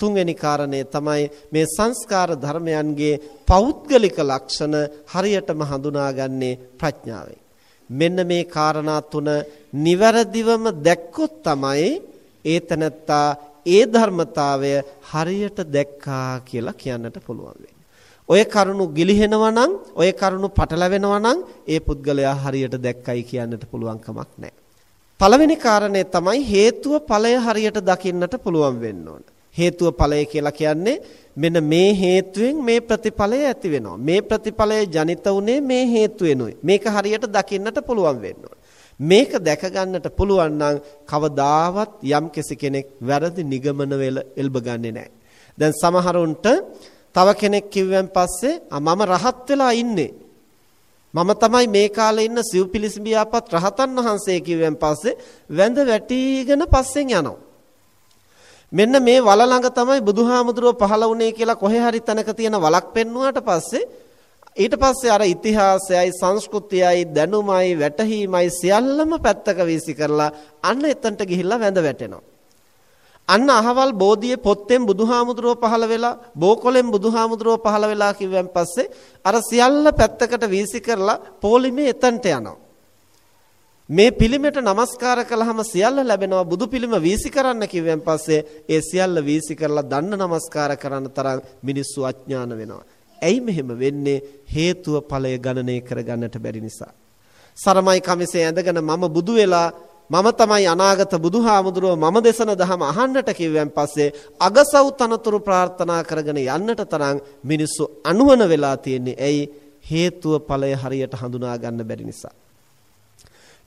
තුන්වෙනි කාරණේ තමයි මේ සංස්කාර ධර්මයන්ගේ පෞද්ගලික ලක්ෂණ හරියටම හඳුනාගන්නේ ප්‍රඥාවෙන්. මෙන්න මේ කාරණා තුන නිවැරදිවම දැක්කොත් තමයි ඒතනත්තා ඒ ධර්මතාවය හරියට දැක්කා කියලා කියන්නට පුළුවන් වෙන්නේ. ඔය කරුණු ගිලිහෙනවා නම් ඔය කරුණු පටලැවෙනවා නම් ඒ පුද්ගලයා හරියට දැක්කයි කියන්නට පුළුවන් කමක් නැහැ. පළවෙනි කාරණේ තමයි හේතුව ඵලය හරියට දකින්නට පුළුවන් වෙන්න ඕන. හේතුව ඵලය කියලා කියන්නේ මෙන්න මේ හේතුවෙන් මේ ප්‍රතිඵලය ඇති වෙනවා. මේ ප්‍රතිඵලය ජනිත වුනේ මේ හේතුවෙනුයි. මේක හරියට දකින්නට පුළුවන් වෙන්න මේක දැක ගන්නට පුළුවන් නම් කවදාවත් යම් කෙනෙක් වැරදි නිගමන වෙල එල්බ ගන්නෙ නැහැ. දැන් සමහරුන්ට තව කෙනෙක් කිව්වන් පස්සේ මම රහත් වෙලා ඉන්නේ. මම තමයි මේ කාලේ ඉන්න සිව්පිලිසිඹියාපත් රහතන් වහන්සේ කිව්වන් පස්සේ වැඳ වැටිගෙන පස්සෙන් යනවා. මෙන්න මේ වල ළඟ තමයි බුදුහාමුදුරුව පහළ වුණේ කියලා කොහේ හරි තැනක තියෙන වලක් පෙන්නුවාට පස්සේ ඊට පස්සේ අර ඉතිහාසයයි සංස්කෘතියයි දැනුමයි වැටහීමයි සියල්ලම පැත්තක වීසි කරලා අන්න එතනට ගිහිල්ලා වැඳ වැටෙනවා. අන්න අහවල් බෝධියේ පොත්තෙන් බුදුහාමුදුරුව පහළ වෙලා බෝකොලෙන් බුදුහාමුදුරුව පහළ වෙලා කිව්වන් පස්සේ අර සියල්ල පැත්තකට වීසි කරලා පොලිමේ එතනට යනවා මේ පිළිමයට নমස්කාර කළාම සියල්ල ලැබෙනවා බුදු පිළිම වීසි කරන්න කිව්වන් පස්සේ ඒ සියල්ල වීසි කරලා දන්න নমස්කාර කරන්න තරම් මිනිස්සු අඥාන වෙනවා ඇයි මෙහෙම වෙන්නේ? හේතුව ඵලය ගණනය කරගන්නට බැරි නිසා. සරමයි කමිසේ ඇඳගෙන මම බුදු වෙලා මම තමයි අනාගත බුදුහාමුදුරුව මම දේශන දහම අහන්නට කිව්වන් පස්සේ අගසව් තනතුරු ප්‍රාර්ථනා කරගෙන යන්නට තරම් මිනිස්සු අනුවන වෙලා තියෙන්නේ. ඇයි? හේතුව ඵලය හරියට හඳුනා ගන්න බැරි නිසා.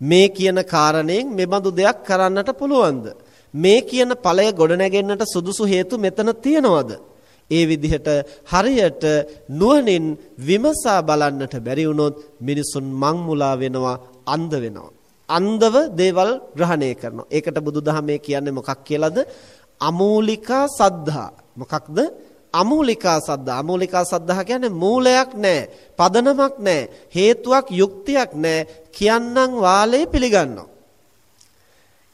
මේ කියන කාරණයෙන් මෙබඳු දෙයක් කරන්නට පුළුවන්ද? මේ කියන ඵලය ගොඩනැගෙන්නට සුදුසු හේතු මෙතන තියනවද? ඒ විදිහට හරියට නුවණින් විමසා බලන්නට බැරි වුණොත් මිනිසුන් මංමුලා වෙනවා අන්ධ වෙනවා. අන්ධව දේවල් ග්‍රහණය කරනවා. ඒකට බුදුදහමේ කියන්නේ මොකක් කියලාද? අමූලිකා සද්ධා. මොකක්ද? අමූලිකා සද්ධා. අමූලිකා සද්ධා කියන්නේ මූලයක් නැහැ, පදනමක් නැහැ, හේතුවක් යුක්තියක් නැහැ. කියන්නම් වාලේ පිළිගන්නවා.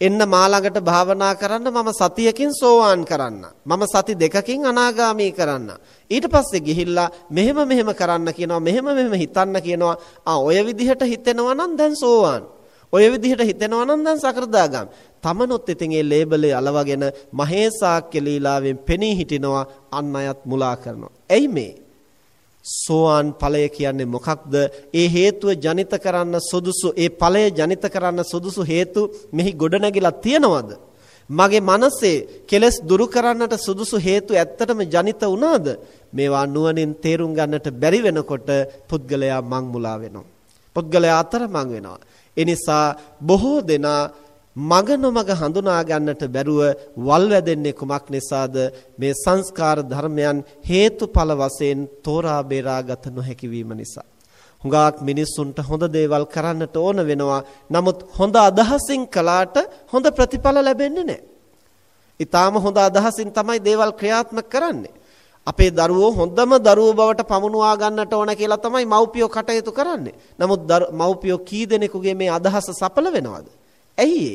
එන්න මා ළඟට භාවනා කරන්න මම සතියකින් සෝවාන් කරන්න. මම සති දෙකකින් අනාගාමී කරන්න. ඊට පස්සේ ගිහිල්ලා මෙහෙම මෙහෙම කරන්න කියනවා මෙහෙම මෙහෙම හිතන්න කියනවා. ආ ඔය විදිහට හිතෙනවා නම් දැන් සෝවාන්. ඔය විදිහට හිතෙනවා නම් දැන් සකෘදාගාම. තමනොත් ඉතින් ඒ ලේබලේ අලවගෙන මහේසාක්‍ය ලීලාවෙන් පෙනී හිටිනවා අන් අයත් මුලා කරනවා. එයි මේ සෝවාන් ඵලය කියන්නේ මොකක්ද? ඒ හේතුව ජනිත කරන්න සුදුසු ඒ ඵලය ජනිත කරන්න සුදුසු හේතු මෙහි ගොඩනැගිලා තියනවද? මගේ මනසේ කෙලස් දුරු කරන්නට සුදුසු හේතු ඇත්තටම ජනිත වුණාද? මේවා නුවණින් තේරුම් ගන්නට බැරි වෙනකොට පුද්ගලයා මං මුලා වෙනවා. පුද්ගලයා අතරමං වෙනවා. ඒ නිසා බොහෝ දෙනා මග නොමග හඳුනා ගන්නට බැරුව වල් වැදෙන්නේ කුමක් නිසාද මේ සංස්කාර ධර්මයන් හේතුඵල වශයෙන් තෝරා බේරාගත නොහැකි වීම නිසා හුඟක් මිනිස්සුන්ට හොඳ දේවල් කරන්නට ඕන වෙනවා නමුත් හොඳ අදහසින් කළාට හොඳ ප්‍රතිඵල ලැබෙන්නේ නැහැ. ඊටාම හොඳ අදහසින් තමයි දේවල් ක්‍රියාත්මක කරන්නේ. අපේ දරුවෝ හොඳම දරුවෝ බවට පමුණුවා ගන්නට ඕන කියලා තමයි මව්පියෝ කටයුතු කරන්නේ. නමුත් මව්පියෝ කී දෙනෙකුගේ මේ අදහස සඵල වෙනවද? ඇයි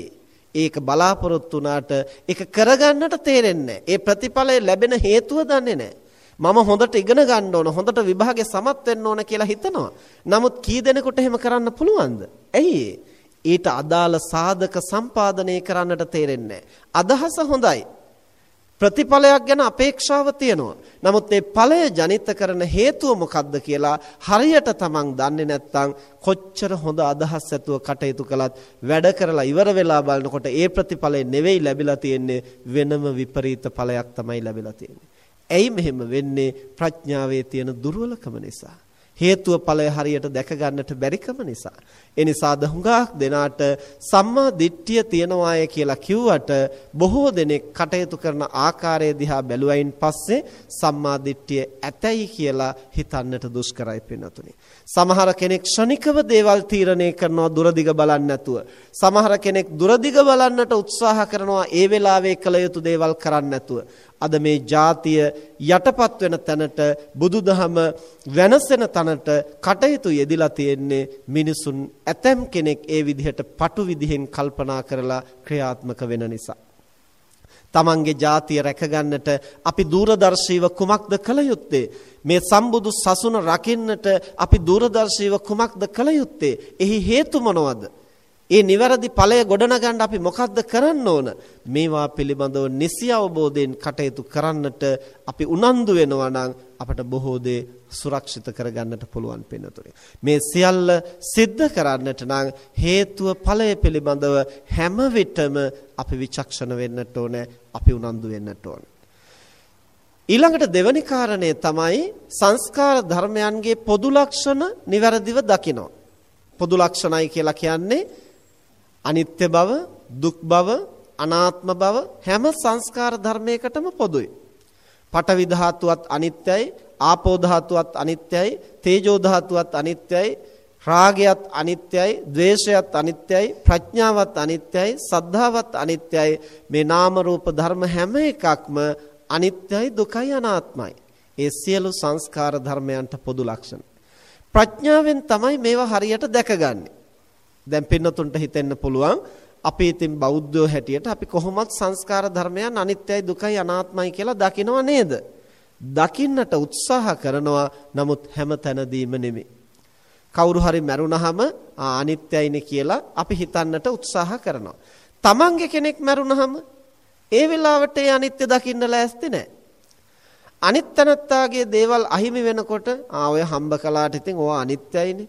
ඒක බලාපොරොත්තු වුණාට ඒක කරගන්නට තේරෙන්නේ ඒ ප්‍රතිඵලය ලැබෙන හේතුව දන්නේ නැහැ. මම හොඳට ඉගෙන ගන්න ඕන හොඳට විභාගේ සමත් වෙන්න ඕන කියලා හිතනවා. නමුත් කී දෙනෙකුට එහෙම කරන්න පුළුවන්ද? ඇයි ඊට අදාළ සාධක සම්පාදනය කරන්නට තේරෙන්නේ අදහස හොඳයි. ප්‍රතිඵලයක් ගැන අපේක්ෂාව තියෙනවා. නමුත් ඒ ඵලය ජනිත කරන හේතුව මොකක්ද කියලා හරියට තමන් දන්නේ නැත්නම් කොච්චර හොඳ අදහස් ඇතුව කටයුතු කළත් වැඩ කරලා ඉවර වෙලා බලනකොට ඒ ප්‍රතිඵලය නෙවෙයි ලැබිලා තියෙන්නේ වෙනම විපරීත ඵලයක් තමයි ලැබිලා තියෙන්නේ. ඇයි මෙහෙම වෙන්නේ? ප්‍රඥාවේ තියෙන දුර්වලකම නිසා. හේතුව ඵලය හරියට දැක ගන්නට බැරිකම නිසා. ඒ නිසා දහුඟක් දෙනාට සම්මා දිට්ඨිය තියනවාය කියලා කිව්වට බොහෝ දෙනෙක් කටයුතු කරන ආකාරය දිහා බැලුවයින් පස්සේ සම්මා දිට්ඨිය ඇතයි කියලා හිතන්නට දුෂ්කරයි පින්නතුනි. සමහර කෙනෙක් ක්ෂණිකව දේවල් තීරණය කරනවා දුරදිග බලන්නේ නැතුව. සමහර කෙනෙක් දුරදිග බලන්නට උත්සාහ කරනවා ඒ වෙලාවේ කළ යුතු දේවල් කරන්නේ නැතුව. අද මේ ජාතිය යටපත් වෙන තැනට බුදුදහම වෙනසෙන තැනට කටයුතු යෙදිලා තියෙන්නේ මිනිසුන් ඇතැම් කෙනෙක් ඒ විදිහට පටු විදිහෙන් කල්පනා කරලා ක්‍රියාත්මක වෙන නිසා. තමන්ගේ ජාතිය රැකගන්නට අපි දූරදර්ශීව කුමක්ද කළ යුත්තේ? මේ සම්බුදු සසුන රකින්නට අපි දූරදර්ශීව කුමක්ද කළ යුත්තේ? එහි හේතු මොනවද? ඒ නිවැරදි ඵලය ගොඩනගන්න අපි මොකද්ද කරන්න ඕන? මේවා පිළිබඳව නිසි අවබෝධයෙන් කටයුතු කරන්නට අපි උනන්දු වෙනවා නම් අපට බොහෝ දේ සුරක්ෂිත කරගන්නට පුළුවන් වෙනතුනේ. මේ සියල්ල සිද්ධ කරන්නට නම් හේතුව ඵලය පිළිබඳව හැම විටම අපි විචක්ෂණ වෙන්නට ඕනේ, අපි උනන්දු වෙන්නට ඕනේ. ඊළඟට දෙවැනි කාරණය තමයි සංස්කාර ධර්මයන්ගේ පොදු ලක්ෂණ નિවරදිව දකිනවා. පොදු ලක්ෂණයි කියලා කියන්නේ අනිත්‍ය බව, දුක් බව, අනාත්ම බව හැම සංස්කාර ධර්මයකටම පොදුයි. පඨවි ධාතුවත් අනිත්‍යයි, ආපෝ ධාතුවත් අනිත්‍යයි, තේජෝ ධාතුවත් අනිත්‍යයි, රාගයත් අනිත්‍යයි, ద్వේෂයත් අනිත්‍යයි, ප්‍රඥාවත් අනිත්‍යයි, සද්ධාවත් අනිත්‍යයි. මේ නාම රූප ධර්ම හැම එකක්ම අනිත්‍යයි, දුකයි, අනාත්මයි. ඒ සියලු සංස්කාර ධර්මයන්ට පොදු ලක්ෂණ. ප්‍රඥාවෙන් තමයි මේවා හරියට දැකගන්නේ. දැන් පින්නතුන්ට හිතෙන්න පුළුවන් අපි ඉතින් බෞද්ධයෝ හැටියට අපි කොහොමත් සංස්කාර ධර්මයන් අනිත්‍යයි දුකයි අනාත්මයි කියලා දකිනව නේද? දකින්නට උත්සාහ කරනවා නමුත් හැම තැනදීම නෙමෙයි. කවුරු හරි මැරුණහම අනිත්‍යයිනේ කියලා අපි හිතන්නට උත්සාහ කරනවා. තමන්ගේ කෙනෙක් මැරුණහම ඒ වෙලාවට ඒ අනිත්‍ය දකින්න ලෑස්ති නැහැ. අනිත් තනත්තාගේ දේවල් අහිමි වෙනකොට ආ ඔය හම්බ කළාට ඉතින් ඕවා අනිත්‍යයිනේ.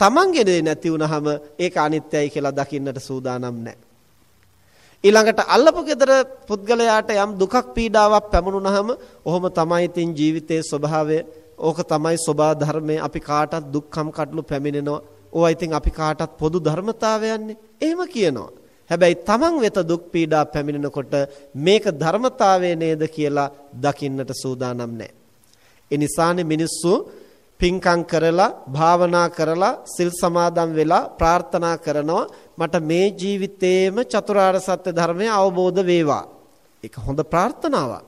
තමන්ගේ දේ නැති වුනහම ඒක අනිත්‍යයි කියලා දකින්නට සූදානම් නැහැ. ඊළඟට අල්ලපු gedara පුද්ගලයාට යම් දුකක් පීඩාවක් පැමුණුනහම ඔහොම තමයි ඉතින් ජීවිතයේ ස්වභාවය. ඕක තමයි සෝබා ධර්මය. අපි කාටත් දුක්ඛම් කටළු පැමිණෙනවා. ඕවා ඉතින් අපි කාටත් පොදු ධර්මතාවයන්නේ. එහෙම කියනවා. හැබැයි තමන් වෙත දුක් පීඩා පැමිණෙනකොට මේක ධර්මතාවය නේද කියලා දකින්නට සූදානම් නැහැ. ඒ නිසානේ මිනිස්සු පින්කම් කරලා භාවනා කරලා සිල් සමාදන් වෙලා ප්‍රාර්ථනා කරනවා මට මේ ජීවිතේම චතුරාර්ය සත්‍ය ධර්මය අවබෝධ වේවා. ඒක හොඳ ප්‍රාර්ථනාවක්.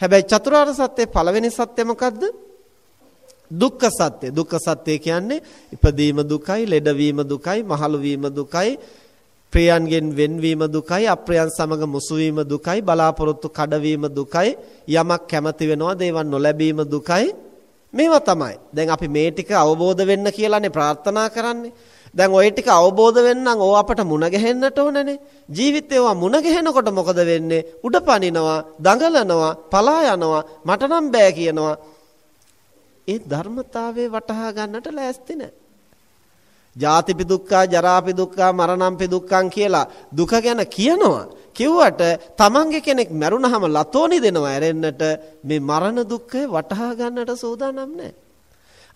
හැබැයි චතුරාර්ය සත්‍යයේ පළවෙනි සත්‍ය මොකද්ද? දුක්ඛ සත්‍ය. දුක්ඛ සත්‍ය කියන්නේ ඉපදීම දුකයි, ලෙඩවීම දුකයි, මහලු වීම දුකයි, ප්‍රියයන්ගෙන් වෙන්වීම දුකයි අප්‍රයයන් සමග මුසු වීම දුකයි බලාපොරොත්තු කඩවීම දුකයි යමක් කැමති වෙනවා දේවන් නොලැබීම දුකයි මේවා තමයි. දැන් අපි මේ ටික අවබෝධ වෙන්න කියලානේ ප්‍රාර්ථනා කරන්නේ. දැන් ওই ටික අවබෝධ වෙන්නම් ඕ අපට මුණ ගැහෙන්නට ඕනනේ. ජීවිතේව මුණ ගැහෙනකොට මොකද වෙන්නේ? උඩ පනිනවා, දඟලනවා, පලා යනවා, මට නම් බෑ කියනවා. ඒ ධර්මතාවයේ වටහා ගන්නට ලෑස්ති නැහැ. ජාතිපි දුක්ඛා ජරාපි දුක්ඛා මරණම්පි දුක්ඛං කියලා දුක ගැන කියනවා. කිව්වට තමන්ගේ කෙනෙක් මැරුණහම ලතෝනි දෙනවා ඇරෙන්නට මේ මරණ දුක්ඛය වටහා ගන්නට සූදානම් නැහැ.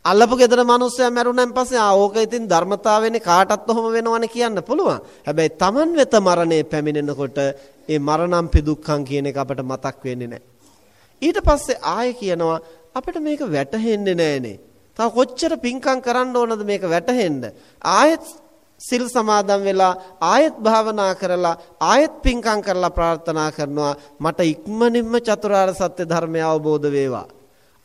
අල්ලපු ගෙදර මිනිස්සයා මැරුණන් පස්සේ ආ ඕක ඉතින් ධර්මතාවයනේ කාටත් ඔහොම වෙනවනේ කියන්න පුළුවන්. හැබැයි තමන් වෙත මරණය පැමිණෙනකොට ඒ මරණම්පි දුක්ඛං කියන එක අපට මතක් වෙන්නේ නැහැ. ඊට පස්සේ ආයෙ කියනවා අපිට මේක වැටහෙන්නේ නැහනේ. තව කොච්චර පිංකම් කරන්න ඕනද මේක වැටහෙන්න? ආයෙත් සිල් සමාදන් වෙලා ආයෙත් භාවනා කරලා ආයෙත් පිංකම් කරලා ප්‍රාර්ථනා කරනවා මට ඉක්මනින්ම චතුරාර්ය සත්‍ය ධර්මය අවබෝධ වේවා.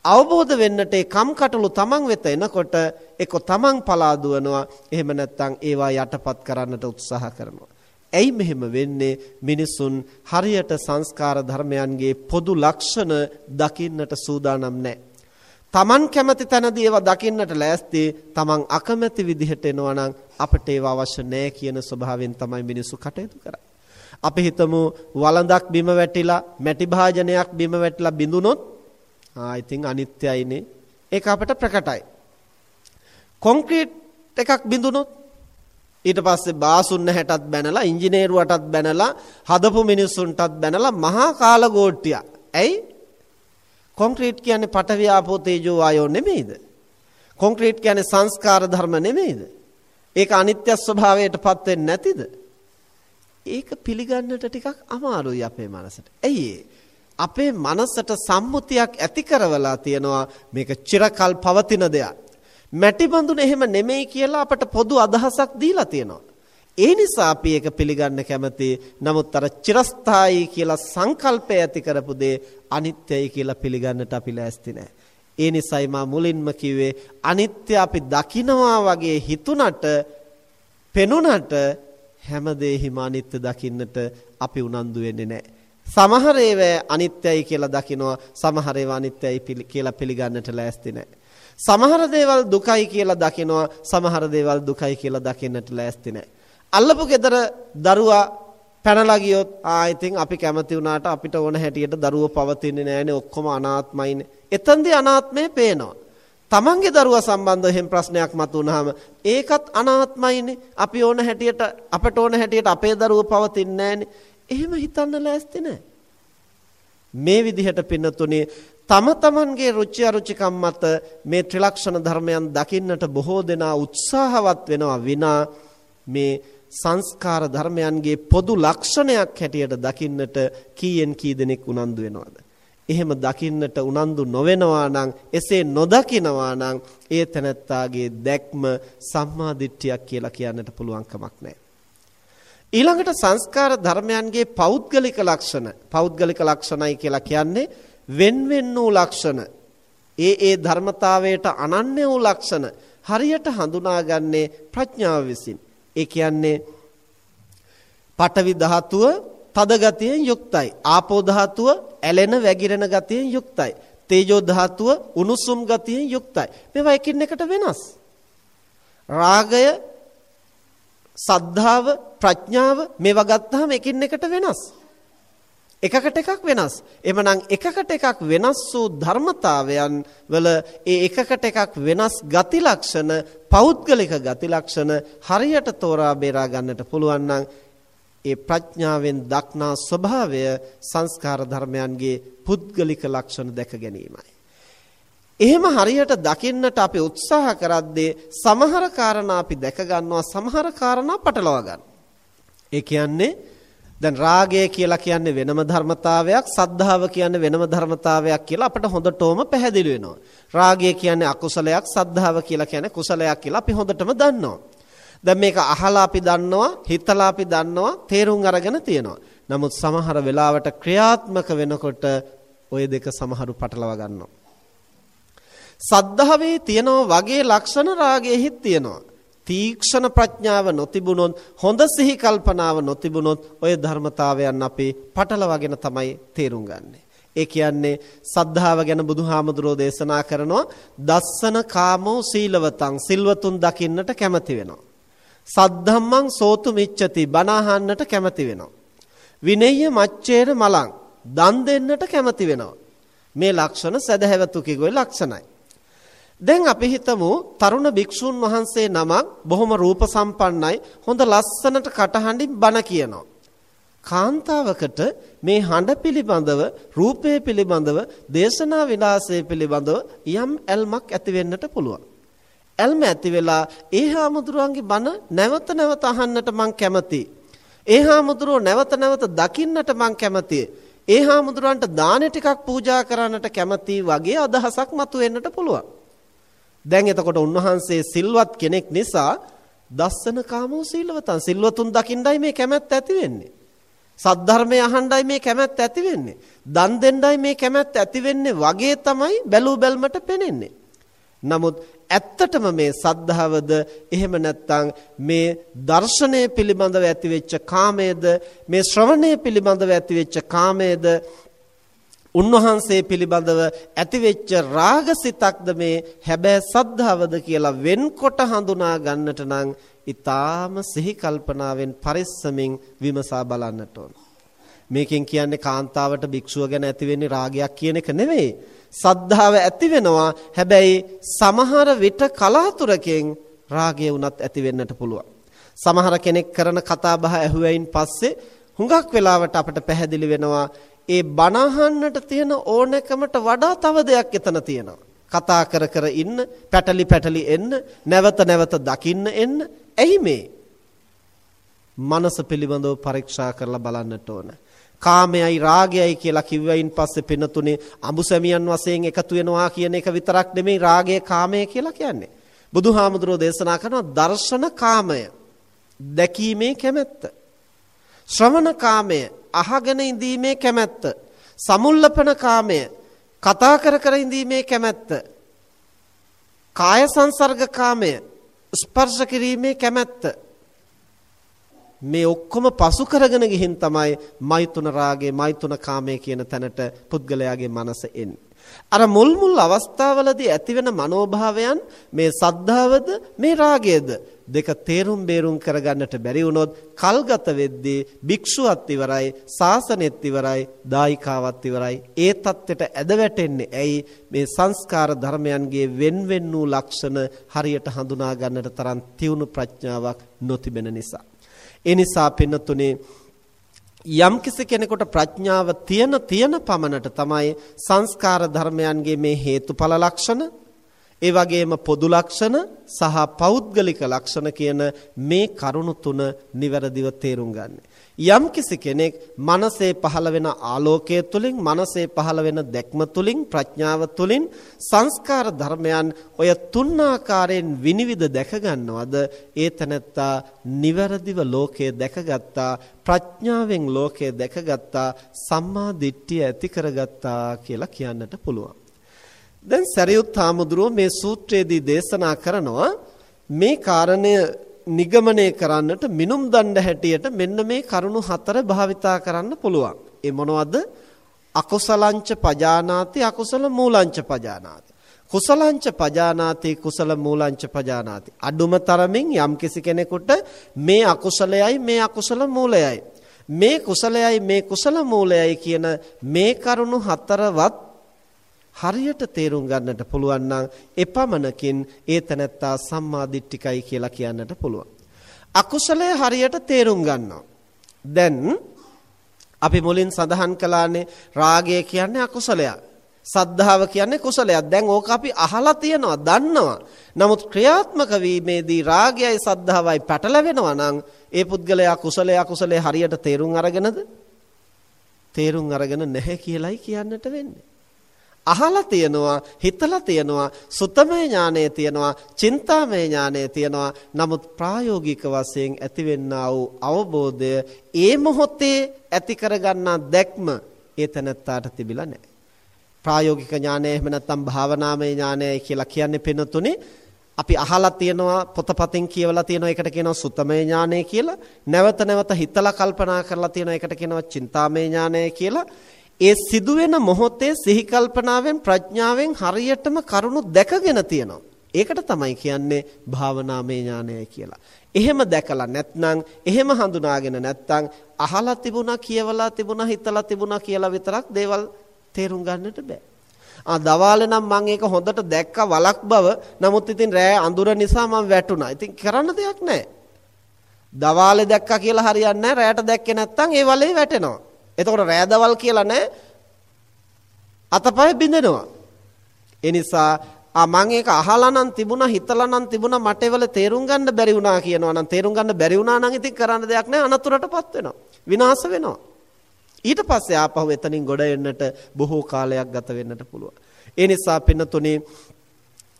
අවබෝධ වෙන්නට ඒ කම්කටොළු තමන් වෙත එනකොට ඒක තමන් පලා දුවනවා. එහෙම නැත්නම් ඒවා යටපත් කරන්නට උත්සාහ කරනවා. ඇයි මෙහෙම වෙන්නේ? මිනිසුන් හරියට සංස්කාර ධර්මයන්ගේ පොදු ලක්ෂණ දකින්නට සූදානම් නැහැ. Taman කැමති තැනදී ඒවා දකින්නට ලෑස්ති Taman අකමැති විදිහට එනවා නම් අපිට ඒවා අවශ්‍ය නැහැ කියන ස්වභාවයෙන් තමයි මිනිස්සු කටයුතු කරන්නේ. අපි හිතමු වළඳක් බිම වැටිලා මැටි භාජනයක් බිම වැටිලා බිඳුනොත් ආ ඉතින් අනිත්‍යයිනේ. ඒක අපට ප්‍රකටයි. කොන්ක්‍රීට් එකක් බිඳුනොත් ඊට පස්සේ බාසුන්න හැටත් බැනලා ඉංජිනේරුවටත් බැනලා හදපු මිනිස්සුන්ටත් බැනලා මහා කාලගෝට්ටිය. ඇයි කොන්ක්‍රීට් කියන්නේ පඨවි ආපෝ තේජෝ වායෝ නෙමෙයිද? කොන්ක්‍රීට් කියන්නේ සංස්කාර ධර්ම නෙමෙයිද? ඒක අනිත්‍ය ස්වභාවයටපත් වෙන්නේ නැතිද? ඒක පිළිගන්නට ටිකක් අමාරුයි අපේ මනසට. ඇයි අපේ මනසට සම්මුතියක් ඇති කරවලා තියනවා මේක චිරකල් පවතින දෙයක්. මැටි බඳුන එහෙම නෙමෙයි කියලා අපට පොදු අදහසක් දීලා තියෙනවා. ඒ නිසා අපි ඒක පිළිගන්න කැමති. නමුත් අර චිරස්ථායි කියලා සංකල්පය ඇති කරපු දේ අනිත්‍යයි කියලා පිළිගන්නට අපි ලෑස්ති නැහැ. ඒ නිසයි මා මුලින්ම කිව්වේ අනිත්‍ය අපි දකිනවා වගේ හිතුණට පෙනුනට හැම දෙෙහිම අනිත්‍ය දකින්නට අපි උනන්දු වෙන්නේ නැහැ. සමහර ඒවා අනිත්‍යයි කියලා දකිනවා සමහර ඒවා අනිත්‍යයි කියලා පිළිගන්නට ලෑස්ති නැහැ. සමහර දේවල් දුකයි කියලා දකිනවා සමහර දේවල් දුකයි කියලා දකින්නට ලෑස්ති නැහැ. අල්ලපු ගෙදර දරුවා පැනලා ගියොත් ආ ඉතින් අපි කැමති වුණාට අපිට ඕන හැටියට දරුවෝ පවතින්නේ නැහැනේ ඔක්කොම අනාත්මයිනේ. එතෙන්දී අනාත්මය පේනවා. තමන්ගේ දරුවා සම්බන්ධව එහෙම ප්‍රශ්නයක් මතුවනහම ඒකත් අනාත්මයිනේ. අපි ඕන හැටියට අපට ඕන හැටියට අපේ දරුවෝ පවතින්නේ නැහැනේ. එහෙම හිතන්න ලෑස්ති නැහැ. මේ විදිහට පින්නතුනේ තම තමන්ගේ රුචි අරුචිකම් මත මේ ත්‍රිලක්ෂණ ධර්මයන් දකින්නට බොහෝ දෙනා උත්සාහවත් වෙනවා විනා මේ සංස්කාර ධර්මයන්ගේ පොදු ලක්ෂණයක් හැටියට දකින්නට කීයෙන් කී දෙනෙක් උනන්දු වෙනවද? එහෙම දකින්නට උනන්දු නොවෙනවා නම් එසේ නොදකිනවා නම් ඒ තැනැත්තාගේ දැක්ම සම්මා දිට්ඨියක් කියලා කියන්නට පුළුවන් කමක් නැහැ. ඊළඟට සංස්කාර ධර්මයන්ගේ පෞද්ගලික ලක්ෂණ පෞද්ගලික ලක්ෂණයි කියලා කියන්නේ වෙන්වෙන් වූ ලක්ෂණ ඒ ඒ ධර්මතාවයට අනන්‍ය වූ ලක්ෂණ හරියට හඳුනාගන්නේ ප්‍රඥාව විසින් ඒ කියන්නේ පඨවි ධාතුව තද ගතියෙන් යුක්තයි. ආපෝ ධාතුව ඇලෙන වැగిරෙන ගතියෙන් යුක්තයි. තේජෝ ධාතුව උණුසුම් ගතියෙන් යුක්තයි. මේවා එකින් එකට වෙනස්. රාගය සද්ධාව ප්‍රඥාව මේවා ගත්තාම එකින් එකට වෙනස්. එකකට එකක් වෙනස්. එමනම් එකකට එකක් වෙනස් වූ ධර්මතාවයන් වල ඒ එකකට එකක් වෙනස් ගති ලක්ෂණ පෞද්ගලික ගති ලක්ෂණ හරියට තෝරා බේරා ගන්නට පුළුවන් නම් ඒ ප්‍රඥාවෙන් දක්නා ස්වභාවය සංස්කාර ධර්මයන්ගේ පුද්ගලික ලක්ෂණ දැක ගැනීමයි. එහෙම හරියට දකින්නට අපි උත්සාහ කරද්දී සමහර කාරණා අපි දැක ගන්නවා සමහර කාරණා පටලවා ගන්න. ඒ කියන්නේ දැන් රාගය කියලා කියන්නේ වෙනම ධර්මතාවයක් සද්ධාව කියන්නේ වෙනම ධර්මතාවයක් කියලා අපිට හොඳටම පැහැදිලි වෙනවා. රාගය කියන්නේ අකුසලයක් සද්ධාව කියලා කියන්නේ කුසලයක් කියලා අපි හොඳටම දන්නවා. දැන් මේක අහලා අපි දන්නවා හිතලා අපි දන්නවා තේරුම් අරගෙන තියෙනවා. නමුත් සමහර වෙලාවට ක්‍රියාත්මක වෙනකොට ওই දෙක සමහරු පටලවා ගන්නවා. සද්ධාවේ තියෙනවා වගේ ලක්ෂණ රාගයේහිත් තියෙනවා. තීක්ෂණ ප්‍රඥාව නොතිබුණොත් හොඳ සිහි කල්පනාව නොතිබුණොත් ওই ධර්මතාවයන් අපි පටලවාගෙන තමයි තේරුම් ගන්නෙ. ඒ කියන්නේ සද්ධාව ගැන බුදුහාමුදුරෝ දේශනා කරනවා දස්සන කාමෝ සීලවතං සිල්වතුන් දකින්නට කැමති වෙනවා. සද්ධම්මං සෝතු මිච්ඡති බණ අහන්නට කැමති වෙනවා. විනය්‍ය මච්චේර මලං දන් දෙන්නට කැමති වෙනවා. මේ ලක්ෂණ සදහැවතුකෙකුගේ ලක්ෂණයි. දැන් අපි හිතමු තරුණ භික්ෂුන් වහන්සේ නමක් බොහොම රූප සම්පන්නයි හොඳ ලස්සනට කටහඬින් බණ කියනවා. කාන්තාවකට මේ හඬ පිළිබඳව රූපය පිළිබඳව දේශනා විලාසය පිළිබඳව යම් ඇල්මක් ඇති වෙන්නට පුළුවන්. ඇල්ම ඇති වෙලා ඒ හාමුදුරුවන්ගේ බණ නැවත නැවත අහන්නට මං කැමතියි. ඒ හාමුදුරුවෝ නැවත නැවත දකින්නට මං කැමතියි. ඒ හාමුදුරුවන්ට දාන ටිකක් පූජා කරන්නට කැමතියි වගේ අදහසක් මතුවෙන්නට පුළුවන්. දැන් එතකොට උන්වහන්සේ සිල්වත් කෙනෙක් නිසා දස්සන කාමෝ සීලවතන් සිල්වතුන් දකින්නයි මේ කැමැත්ත ඇති වෙන්නේ. සද්ධර්මය අහන්නයි මේ කැමැත්ත ඇති වෙන්නේ. දන් දෙන්නයි මේ කැමැත්ත ඇති වෙන්නේ වගේ තමයි බැලූ බැල්මට පෙනෙන්නේ. නමුත් ඇත්තටම මේ සද්ධාවද එහෙම නැත්නම් මේ දර්ශනය පිළිබඳව ඇතිවෙච්ච කාමයේද මේ ශ්‍රවණය පිළිබඳව ඇතිවෙච්ච කාමයේද උන්වහන්සේ පිළිබඳව ඇතිවෙච්ච රාගසිතක්ද මේ හැබෑ සද්ධාවද කියලා වෙන්කොට හඳුනා ගන්නට නම් ඊටාම සිහි කල්පනාවෙන් පරිස්සමින් විමසා බලන්නට ඕන. මේකෙන් කියන්නේ කාන්තාවට භික්ෂුව ගැන ඇතිවෙන්නේ රාගයක් කියන එක නෙවෙයි. සද්ධාව ඇති වෙනවා. හැබැයි සමහර විට කලාතුරකින් රාගය උනත් ඇති වෙන්නට පුළුවන්. සමහර කෙනෙක් කරන කතා බහ ඇහුවයින් පස්සේ හුඟක් වෙලාවට අපට පැහැදිලි වෙනවා ඒ බණහන්නට තියෙන ඕනකමට වඩා තව දෙයක් එතන තියෙනවා. කතා කර කර ඉන්න, පැටලි පැටලි එන්න, නැවත නැවත දකින්න එන්න. ඇයි මේ? මනස පිළිබඳව පරීක්ෂා කරලා බලන්නට ඕන. කාමයයි රාගයයි කියලා කිව්වයින් පස්සේ පිනතුනේ අඹුසැමියන් වශයෙන් එකතු වෙනවා කියන එක විතරක් නෙමෙයි රාගය කාමය කියලා කියන්නේ. බුදුහාමුදුරෝ දේශනා කරන දර්ශන කාමය දැකීමේ කැමැත්ත. ශ්‍රවණ කාමය අහගෙන ඉඳීමේ කැමැත්ත. සමුල්ලපන කාමය කතා කර කර ඉඳීමේ කැමැත්ත. කාය සංසර්ග කාමය ස්පර්ශ කිරීමේ කැමැත්ත. මේ ඔක්කොම පසු කරගෙන ගිහින් තමයි මෛතුන රාගේ මෛතුන කාමයේ කියන තැනට පුද්ගලයාගේ මනස එන්නේ. අර මුල් මුල් අවස්ථාවලදී ඇතිවෙන මනෝභාවයන් මේ සද්ධාවද මේ රාගයද දෙක තේරුම් බේරුම් කරගන්නට බැරි වුණොත් කල්ගත වෙද්දී භික්ෂුවත් ඉවරයි සාසනෙත් ඉවරයි දායිකාවත් ඉවරයි. ඒ தත්වෙට ඇද වැටෙන්නේ ඇයි? මේ සංස්කාර ධර්මයන්ගේ වෙන්වෙන් වූ ලක්ෂණ හරියට හඳුනා ගන්නට තරම් තියුණු ප්‍රඥාවක් නොතිබෙන නිසා. ඒ නිසා පින්නතුනේ යම්කිසි කෙනෙකුට ප්‍රඥාව තියෙන තියෙන පමණට තමයි සංස්කාර ධර්මයන්ගේ මේ හේතුඵල ලක්ෂණ ඒ වගේම පොදු ලක්ෂණ සහ පෞද්ගලික ලක්ෂණ කියන මේ කරුණු තුන නිවැරදිව තේරුම් ගන්න. යම්කිසි කෙනෙක් මනසේ පහළ වෙන ආලෝකය තුලින් මනසේ පහළ වෙන දැක්ම තුලින් ප්‍රඥාව තුලින් සංස්කාර ධර්මයන් ඔය තුන් ආකාරයෙන් විනිවිද දැක ගන්නවද ඒ තැනැත්තා නිවැරදිව ලෝකය දැකගත්තා ප්‍රඥාවෙන් ලෝකය දැකගත්තා සම්මා දිට්ඨිය ඇති කරගත්තා කියලා කියන්නට පුළුවන්. දැන් සරියුත් හාමුදුරුව මේ සූත්‍රයේදී දේශනා කරනවා මේ කාරණය නිගමනය කරන්නට මිනුම් දණ්ඩ හැටියට මෙන්න මේ කරුණු හතර භාවිතා කරන්න පුළුවන්. ඒ මොනවද? අකුසලංච පජානාති අකුසල මූලංච පජානාති. කුසලංච පජානාති කුසල මූලංච පජානාති. අඩුම තරමින් යම්කිසි කෙනෙකුට මේ අකුසලයයි මේ අකුසල මූලයයි. මේ කුසලයයි මේ කුසල මූලයයි කියන මේ කරුණු හතරවත් හරියට තේරුම් ගන්නට පුළුවන් නම් එපමණකින් ඒ තැනැත්තා සම්මා දිට්ඨිකයි කියලා කියන්නට පුළුවන්. අකුසලය හරියට තේරුම් ගන්නවා. දැන් අපි මුලින් සඳහන් කළානේ රාගය කියන්නේ අකුසලයක්. සද්ධාව කියන්නේ කුසලයක්. දැන් ඕක අපි අහලා තියෙනවා, දන්නවා. නමුත් ක්‍රියාත්මක වීමේදී රාගයයි සද්ධාවයි පැටලෙනවා නම් ඒ පුද්ගලයා කුසලයේ අකුසලයේ හරියට තේරුම් අරගෙනද? තේරුම් අරගෙන නැහැ කියලයි කියන්නට වෙන්නේ. අහලා තියෙනවා හිතලා තියෙනවා සුතමේ ඥානය තියෙනවා චින්තාමේ ඥානය තියෙනවා. නමුත් ප්‍රායෝගික වශයෙන් ඇතිවෙන්නා වූ අවබෝධය ඒ මොහොතේ ඇති කරගන්නා දැක්ම ඒ තැනත්තාට තිබිලා නැහැ. ප්‍රායෝගික ඥානය එහෙම නැත්නම් භාවනාමය ඥානයයි කියලා කියන්නේ පිනතුනේ අපි අහලා තියෙනවා පොතපතින් කියවලා තියෙනවා ඒකට කියනවා සුතමේ ඥානය කියලා. නැවත නැවත හිතලා කල්පනා කරලා තියෙනවා ඒකට කියනවා චින්තාමේ ඥානය කියලා. ඒ සිදුවෙන මොහොතේ සිහි කල්පනාවෙන් ප්‍රඥාවෙන් හරියටම කරුණු දැකගෙන තියෙනවා. ඒකට තමයි කියන්නේ භාවනාමය ඥානයයි කියලා. එහෙම දැකලා නැත්නම් එහෙම හඳුනාගෙන නැත්නම් අහලා තිබුණා කියවලා තිබුණා හිතලා තිබුණා කියලා විතරක් දේවල් තේරුම් ගන්නට බෑ. ආ දවාලේ නම් මම ඒක හොඳට දැක්ක වලක් බව. නමුත් ඉතින් රෑ අඳුර නිසා මම වැටුණා. ඉතින් කරන්න දෙයක් නැහැ. දවාලේ දැක්කා කියලා හරියන්නේ නැහැ. රෑට දැක්කේ නැත්නම් ඒ වලේ වැටෙනවා. එතකොට රෑදවල් කියලා නැහැ. අතපය බිඳෙනවා. ඒ නිසා ආ මම ඒක අහලා නම් තිබුණා හිතලා නම් තිබුණා මට ඒවල තේරුම් ගන්න බැරි වුණා කියනවා නම් තේරුම් ගන්න බැරි වුණා නම් ඉතින් කරන්න දෙයක් නැහැ අනතුරටපත් වෙනවා. විනාශ වෙනවා. ඊට පස්සේ ආපහු එතනින් ගොඩ එන්නට බොහෝ කාලයක් ගත වෙන්නට පුළුවන්. ඒ නිසා පින්නතුනේ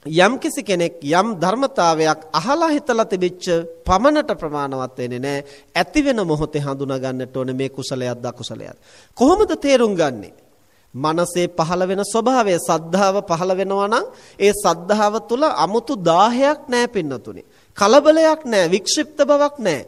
යම්කිසි කෙනෙක් යම් ධර්මතාවයක් අහලා හිතලා තිබිච්ච පමණට ප්‍රමාණවත් වෙන්නේ නැහැ. ඇති වෙන මොහොතේ හඳුනා ගන්නට ඕනේ මේ කුසලයක්ද අකුසලයක්ද. කොහොමද තේරුම් ගන්නේ? මනසේ පහළ වෙන ස්වභාවය සද්ධාව පහළ වෙනවා නම් ඒ සද්ධාව තුල 아무තු දාහයක් නැහැ පින්නතුනේ. කලබලයක් නැහැ, වික්ෂිප්ත බවක් නැහැ.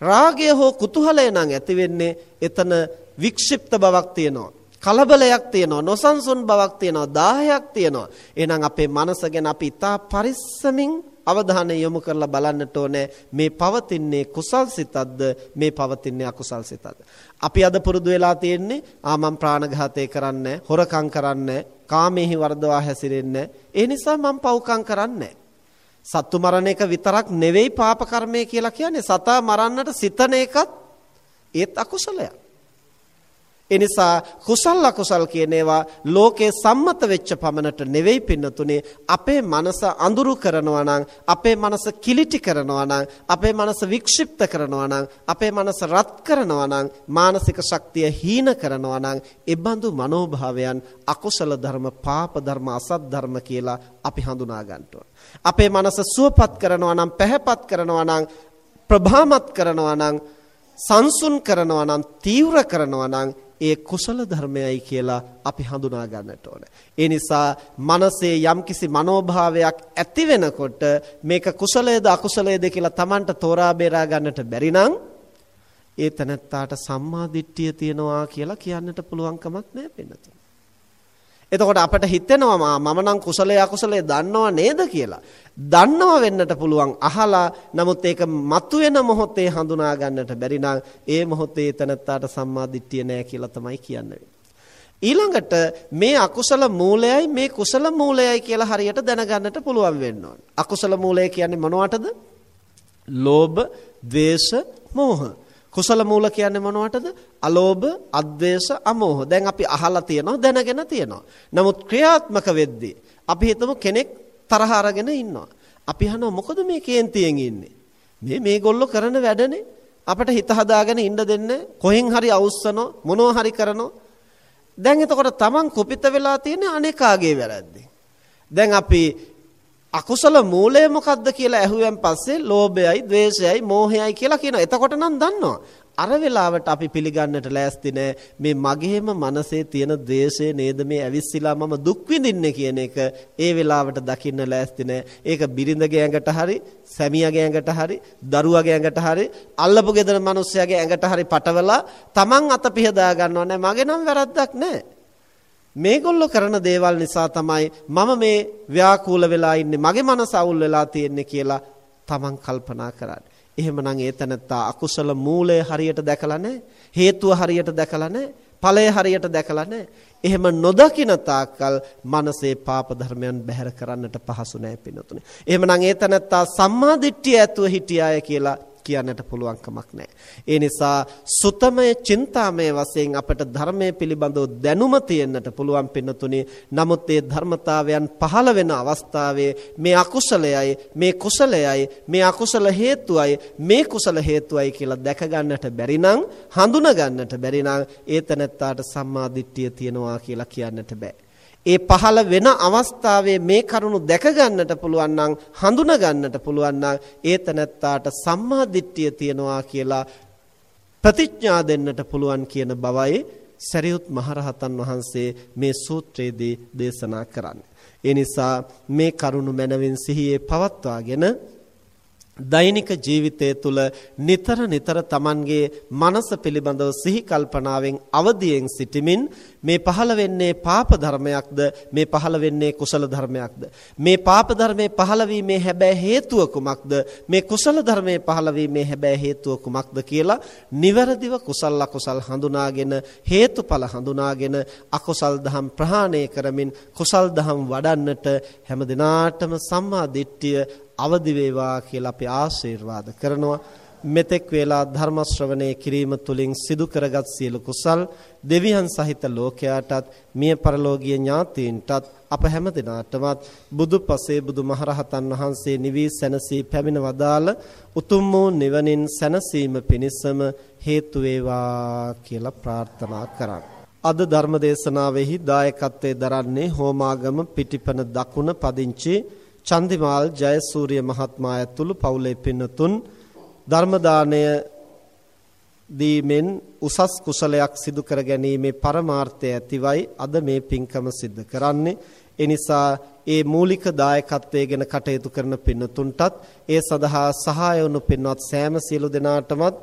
රාගය හෝ කුතුහලය නම් ඇති වෙන්නේ එතන වික්ෂිප්ත බවක් තියෙනවා. කලබලයක් තියෙනවා නොසන්සුන් බවක් තියෙනවා දාහයක් තියෙනවා. එහෙනම් අපේ මනස ගැන අපි ඉතා පරිස්සමින් අවධානය යොමු කරලා බලන්නට ඕනේ. මේ පවතින්නේ කුසල් සිතක්ද? මේ පවතින්නේ අකුසල් සිතක්ද? අපි අද පුරුදු වෙලා තියෙන්නේ ආ මම ප්‍රාණඝාතය කරන්නේ හොරකම් කරන්නේ කාමෙහි වර්ධවා හැසිරෙන්නේ ඒ නිසා මම පව්කම් කරන්නේ සත්තු මරණ එක විතරක් නෙවෙයි පාප කර්මය කියලා කියන්නේ. සතා මරන්නට සිතන එකත් ඒත් අකුසලයක්. ඒ නිසා කුසල් අකුසල් කියන ඒවා ලෝකේ සම්මත වෙච්ච පමණට නෙවෙයි පින්නතුනේ අපේ මනස අඳුරු කරනවා නම් අපේ මනස කිලිටි කරනවා නම් අපේ මනස වික්ෂිප්ත කරනවා නම් අපේ මනස රත් කරනවා නම් මානසික ශක්තිය හීන කරනවා නම් ඒ බඳු මනෝභාවයන් අකුසල ධර්ම පාප ධර්ම අසත් ධර්ම කියලා අපි හඳුනා ගන්න අපේ මනස සුවපත් කරනවා නම් පැහැපත් කරනවා නම් ප්‍රභාමත් කරනවා නම් සංසුන් කරනවා නම් තීව්‍ර කරනවා නම් ඒ කුසල ධර්මයයි කියලා අපි හඳුනා ගන්නට ඕන. ඒ නිසා මනසේ යම්කිසි මනෝභාවයක් ඇති වෙනකොට මේක කුසලයේද අකුසලයේද කියලා Tamanට තෝරා බේරා ගන්නට බැරි නම් ඒ තනත්තාට සම්මා දිට්ඨිය තියනවා කියලා කියන්නට පුළුවන් කමක් නැහැ පින්නතුනි. එතකොට අපිට හිතෙනවා මම නම් කුසලයේ අකුසලයේ දන්නව නේද කියලා. දන්නව වෙන්නට පුළුවන් අහලා නමුත් ඒක මතුවෙන මොහොතේ හඳුනා ගන්නට බැරි නම් ඒ මොහොතේ තනත්තාට සම්මා දිට්ඨිය නැහැ කියලා තමයි කියන්නේ. ඊළඟට මේ අකුසල මූලයයි මේ කුසල මූලයයි කියලා හරියට දැනගන්නට පුළුවන් වෙන්න ඕන. අකුසල මූලය කියන්නේ මොනවටද? ලෝභ, ද්වේෂ, මෝහ. කුසල මූල කියන්නේ මොනවටද? අලෝභ, අද්වේෂ, අමෝහ. දැන් අපි අහලා තියෙනවා, දැනගෙන තියෙනවා. නමුත් ක්‍රියාත්මක වෙද්දී අපි හිතමු කෙනෙක් තරහ අරගෙන ඉන්නවා. අපි අහනවා මොකද මේ කේන්තියෙන් ඉන්නේ? මේ මේගොල්ලෝ කරන වැඩනේ. අපිට හිත හදාගෙන ඉන්න දෙන්නේ කොහෙන් හරි අවුස්සනෝ මොනවා හරි කරනෝ. දැන් එතකොට Taman කුපිත වෙලා තියෙන අනේකාගේ වැරද්ද. දැන් අපි අකුසල මූලය මොකක්ද කියලා ඇහුවෙන් පස්සේ ලෝභයයි, ద్వේෂයයි, මෝහයයි කියලා කියනවා. එතකොට නම් දන්නවා. අර වෙලාවට අපි පිළිගන්නට ලෑස්ති මේ මගේම මනසේ තියෙන ද්වේෂය නේද? මේ ඇවිස්සීලා මම දුක් විඳින්නේ කියන එක ඒ වෙලාවට දකින්න ලෑස්ති ඒක බිරිඳගේ ඇඟට හරි සැමියාගේ ඇඟට හරි දරුවාගේ ඇඟට හරි අල්ලපු ගෙදර මිනිස්සයාගේ ඇඟට හරි පටවලා Taman අත පිහදා ගන්නව නෑ. මගේ නම් වැරද්දක් නෑ. මේගොල්ලෝ කරන දේවල් නිසා තමයි මම මේ ව්‍යාකූල වෙලා ඉන්නේ මගේ මනස අවුල් වෙලා තියෙන්නේ කියලා Taman කල්පනා කරන්නේ එහෙමනම් ඒ තැනත්තා අකුසල මූලය හරියට දැකලා නැහැ. හේතුව හරියට දැකලා නැහැ. ඵලය හරියට දැකලා නැහැ. එහෙම නොදකින තාක්කල් මනසේ පාප ධර්මයන් බැහැර කරන්නට පහසු නැහැ පින්නතුනේ. එහෙමනම් ඒ තැනත්තා සම්මා දිට්ඨිය ඇතුව හිටියාය කියලා කියන්නට පුළුවන් කමක් නැහැ. ඒ නිසා සුතමය චින්තාමය වශයෙන් අපට ධර්මයේ පිළිබඳව දැනුම තියෙන්නට පුළුවන් පින්නතුනි. නමුත් ඒ ධර්මතාවයන් පහළ වෙන අවස්ථාවේ මේ අකුසලයයි මේ කුසලයයි මේ අකුසල හේතුවයි මේ කුසල හේතුවයි කියලා දැක ගන්නට බැරි නම් හඳුනා ගන්නට බැරි නම් ඒ තැනත්තාට සම්මා දිට්ඨිය තියනවා කියලා කියන්නට බෑ. ඒ පහළ වෙන අවස්ථාවේ මේ කරුණු දැක ගන්නට පුළුවන් නම් හඳුනා ගන්නට පුළුවන් නම් ඒ තනත්තාට සම්මා දිට්ඨිය තියනවා කියලා ප්‍රතිඥා දෙන්නට පුළුවන් කියන බවයි සරියුත් මහරහතන් වහන්සේ මේ සූත්‍රයේදී දේශනා කරන්නේ. ඒ නිසා මේ කරුණු මනවින් සිහියේ පවත්වාගෙන දෛනික ජීවිතය තුළ නිතර නිතර Tamanගේ මනස පිළිබඳව සිහි කල්පනාවෙන් අවදියෙන් සිටිමින් මේ පහළ වෙන්නේ පාප ධර්මයක්ද? මේ පහළ වෙන්නේ කුසල ධර්මයක්ද? මේ පාප ධර්මයේ පහළ වීමේ හැබෑ හේතුව කුමක්ද? මේ කුසල ධර්මයේ පහළ වීමේ හැබෑ හේතුව කුමක්ද කියලා නිවැරදිව කුසල අකුසල් හඳුනාගෙන හේතුඵල හඳුනාගෙන අකුසල් දහම් ප්‍රහාණය කරමින් කුසල් දහම් වඩන්නට හැම දිනාටම සම්මා දිට්ඨිය අවදි වේවා කියලා අපි ආශිර්වාද කරනවා මෙතෙක් වේලා ධර්ම ශ්‍රවණය කිරීම තුලින් සිදු කරගත් සියලු කුසල් දෙවියන් සහිත ලෝකයාටත් මිය පරලෝකීය ඥාතීන්ටත් අප හැම දිනාටමත් බුදු පසේ බුදු මහරහතන් වහන්සේ නිවී සැනසී පැමිණ වදාළ උතුම් වූ නිවනින් සැනසීම පිණිසම හේතු වේවා කියලා ප්‍රාර්ථනා කරා. අද ධර්ම දේශනාවෙහි දායකත්වයේ දරන්නේ හෝමාගම පිටිපන දකුණ පදිංචි චන්දිමාල් ජයසූරිය මහත්මයා ඇතුළු පවුලේ පින්නතුන් ධර්ම දාණය දීමෙන් උසස් කුසලයක් සිදු කර ගැනීමේ පරමාර්ථය ඇතිවයි. අද මේ පින්කම සිද්ධ කරන්නේ. ඒ නිසා ඒ මූලික දායකත්වයේ ගැන කටයුතු කරන පින්නතුන්ටත් ඒ සඳහා සහාය වුණු පින්වත් සෑම සියලු දෙනාටමත්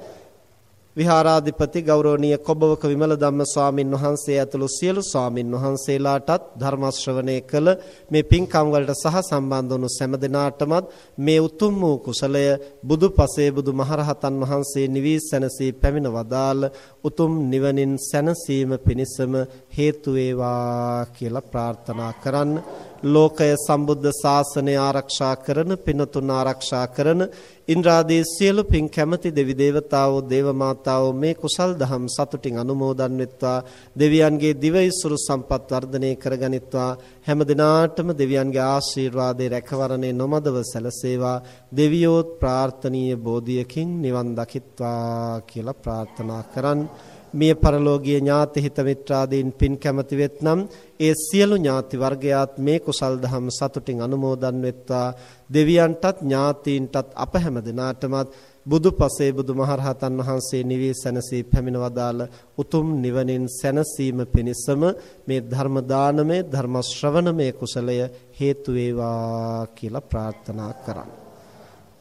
විහාරාධිපති ගෞරවනීය කොබවක විමල ධම්ම ස්වාමින් වහන්සේ ඇතුළු සියලු ස්වාමින් වහන්සේලාටත් ධර්ම ශ්‍රවණය කළ මේ පින්කම් වලට සහ සම්බන්ධ වුණු සෑම දෙනාටමත් මේ උතුම් වූ කුසලය බුදු පසේ බුදු මහරහතන් වහන්සේ නිවී සැනසී පැමිණ වදාළ උතුම් නිවනින් සැනසීම පිණිසම හේතු වේවා කියලා ප්‍රාර්ථනා කරන්න. ලෝකය සම්බුද්ධ ශාසනය ආරක්ෂා කරන පිනතුන් ආරක්ෂා කරන ඉන්ද්‍රාදී සියලු පින් කැමැති දෙවි දේවතාවෝ දේව මාතාවෝ මේ කුසල් දහම් සතුටින් අනුමෝදන් වෙත්වා. දෙවියන්ගේ දිවයිසුරු සම්පත් වර්ධනය කරගනිත්වා. හැම දිනාටම දෙවියන්ගේ ආශිර්වාදේ රැකවරණේ නොමදව සැලසේවා. දෙවියෝත් ප්‍රාර්ථනීය බෝධියකින් නිවන් දකිත්වා කියලා ප්‍රාර්ථනා කරන්නේ මිය පරලෝකීය ඥාති හිත මිත්‍රාදීන් පින් කැමති වෙත්නම් ඒ සියලු ඥාති වර්ගයාත් මේ කුසල් දහම් සතුටින් අනුමෝදන් වෙත්වා. දෙවියන්ටත් ඥාතීන්ටත් අප හැම දිනාටමත් බුදුපසේ බුදුමහරහතන් වහන්සේ නිවී සැනසී පැමිණ වදාළ උතුම් නිවනින් සැනසීම පිණිසම මේ ධර්ම දානමය ධර්ම ශ්‍රවණමය කුසලය හේතු වේවා කියලා ප්‍රාර්ථනා කරන්නේ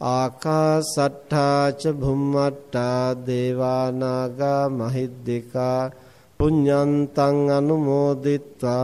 ආකාසට්ඨා ච භුම්මට්ඨා දේවා නාග මහිද්దికා පුඤ්ඤන්තං අනුමෝදිත්වා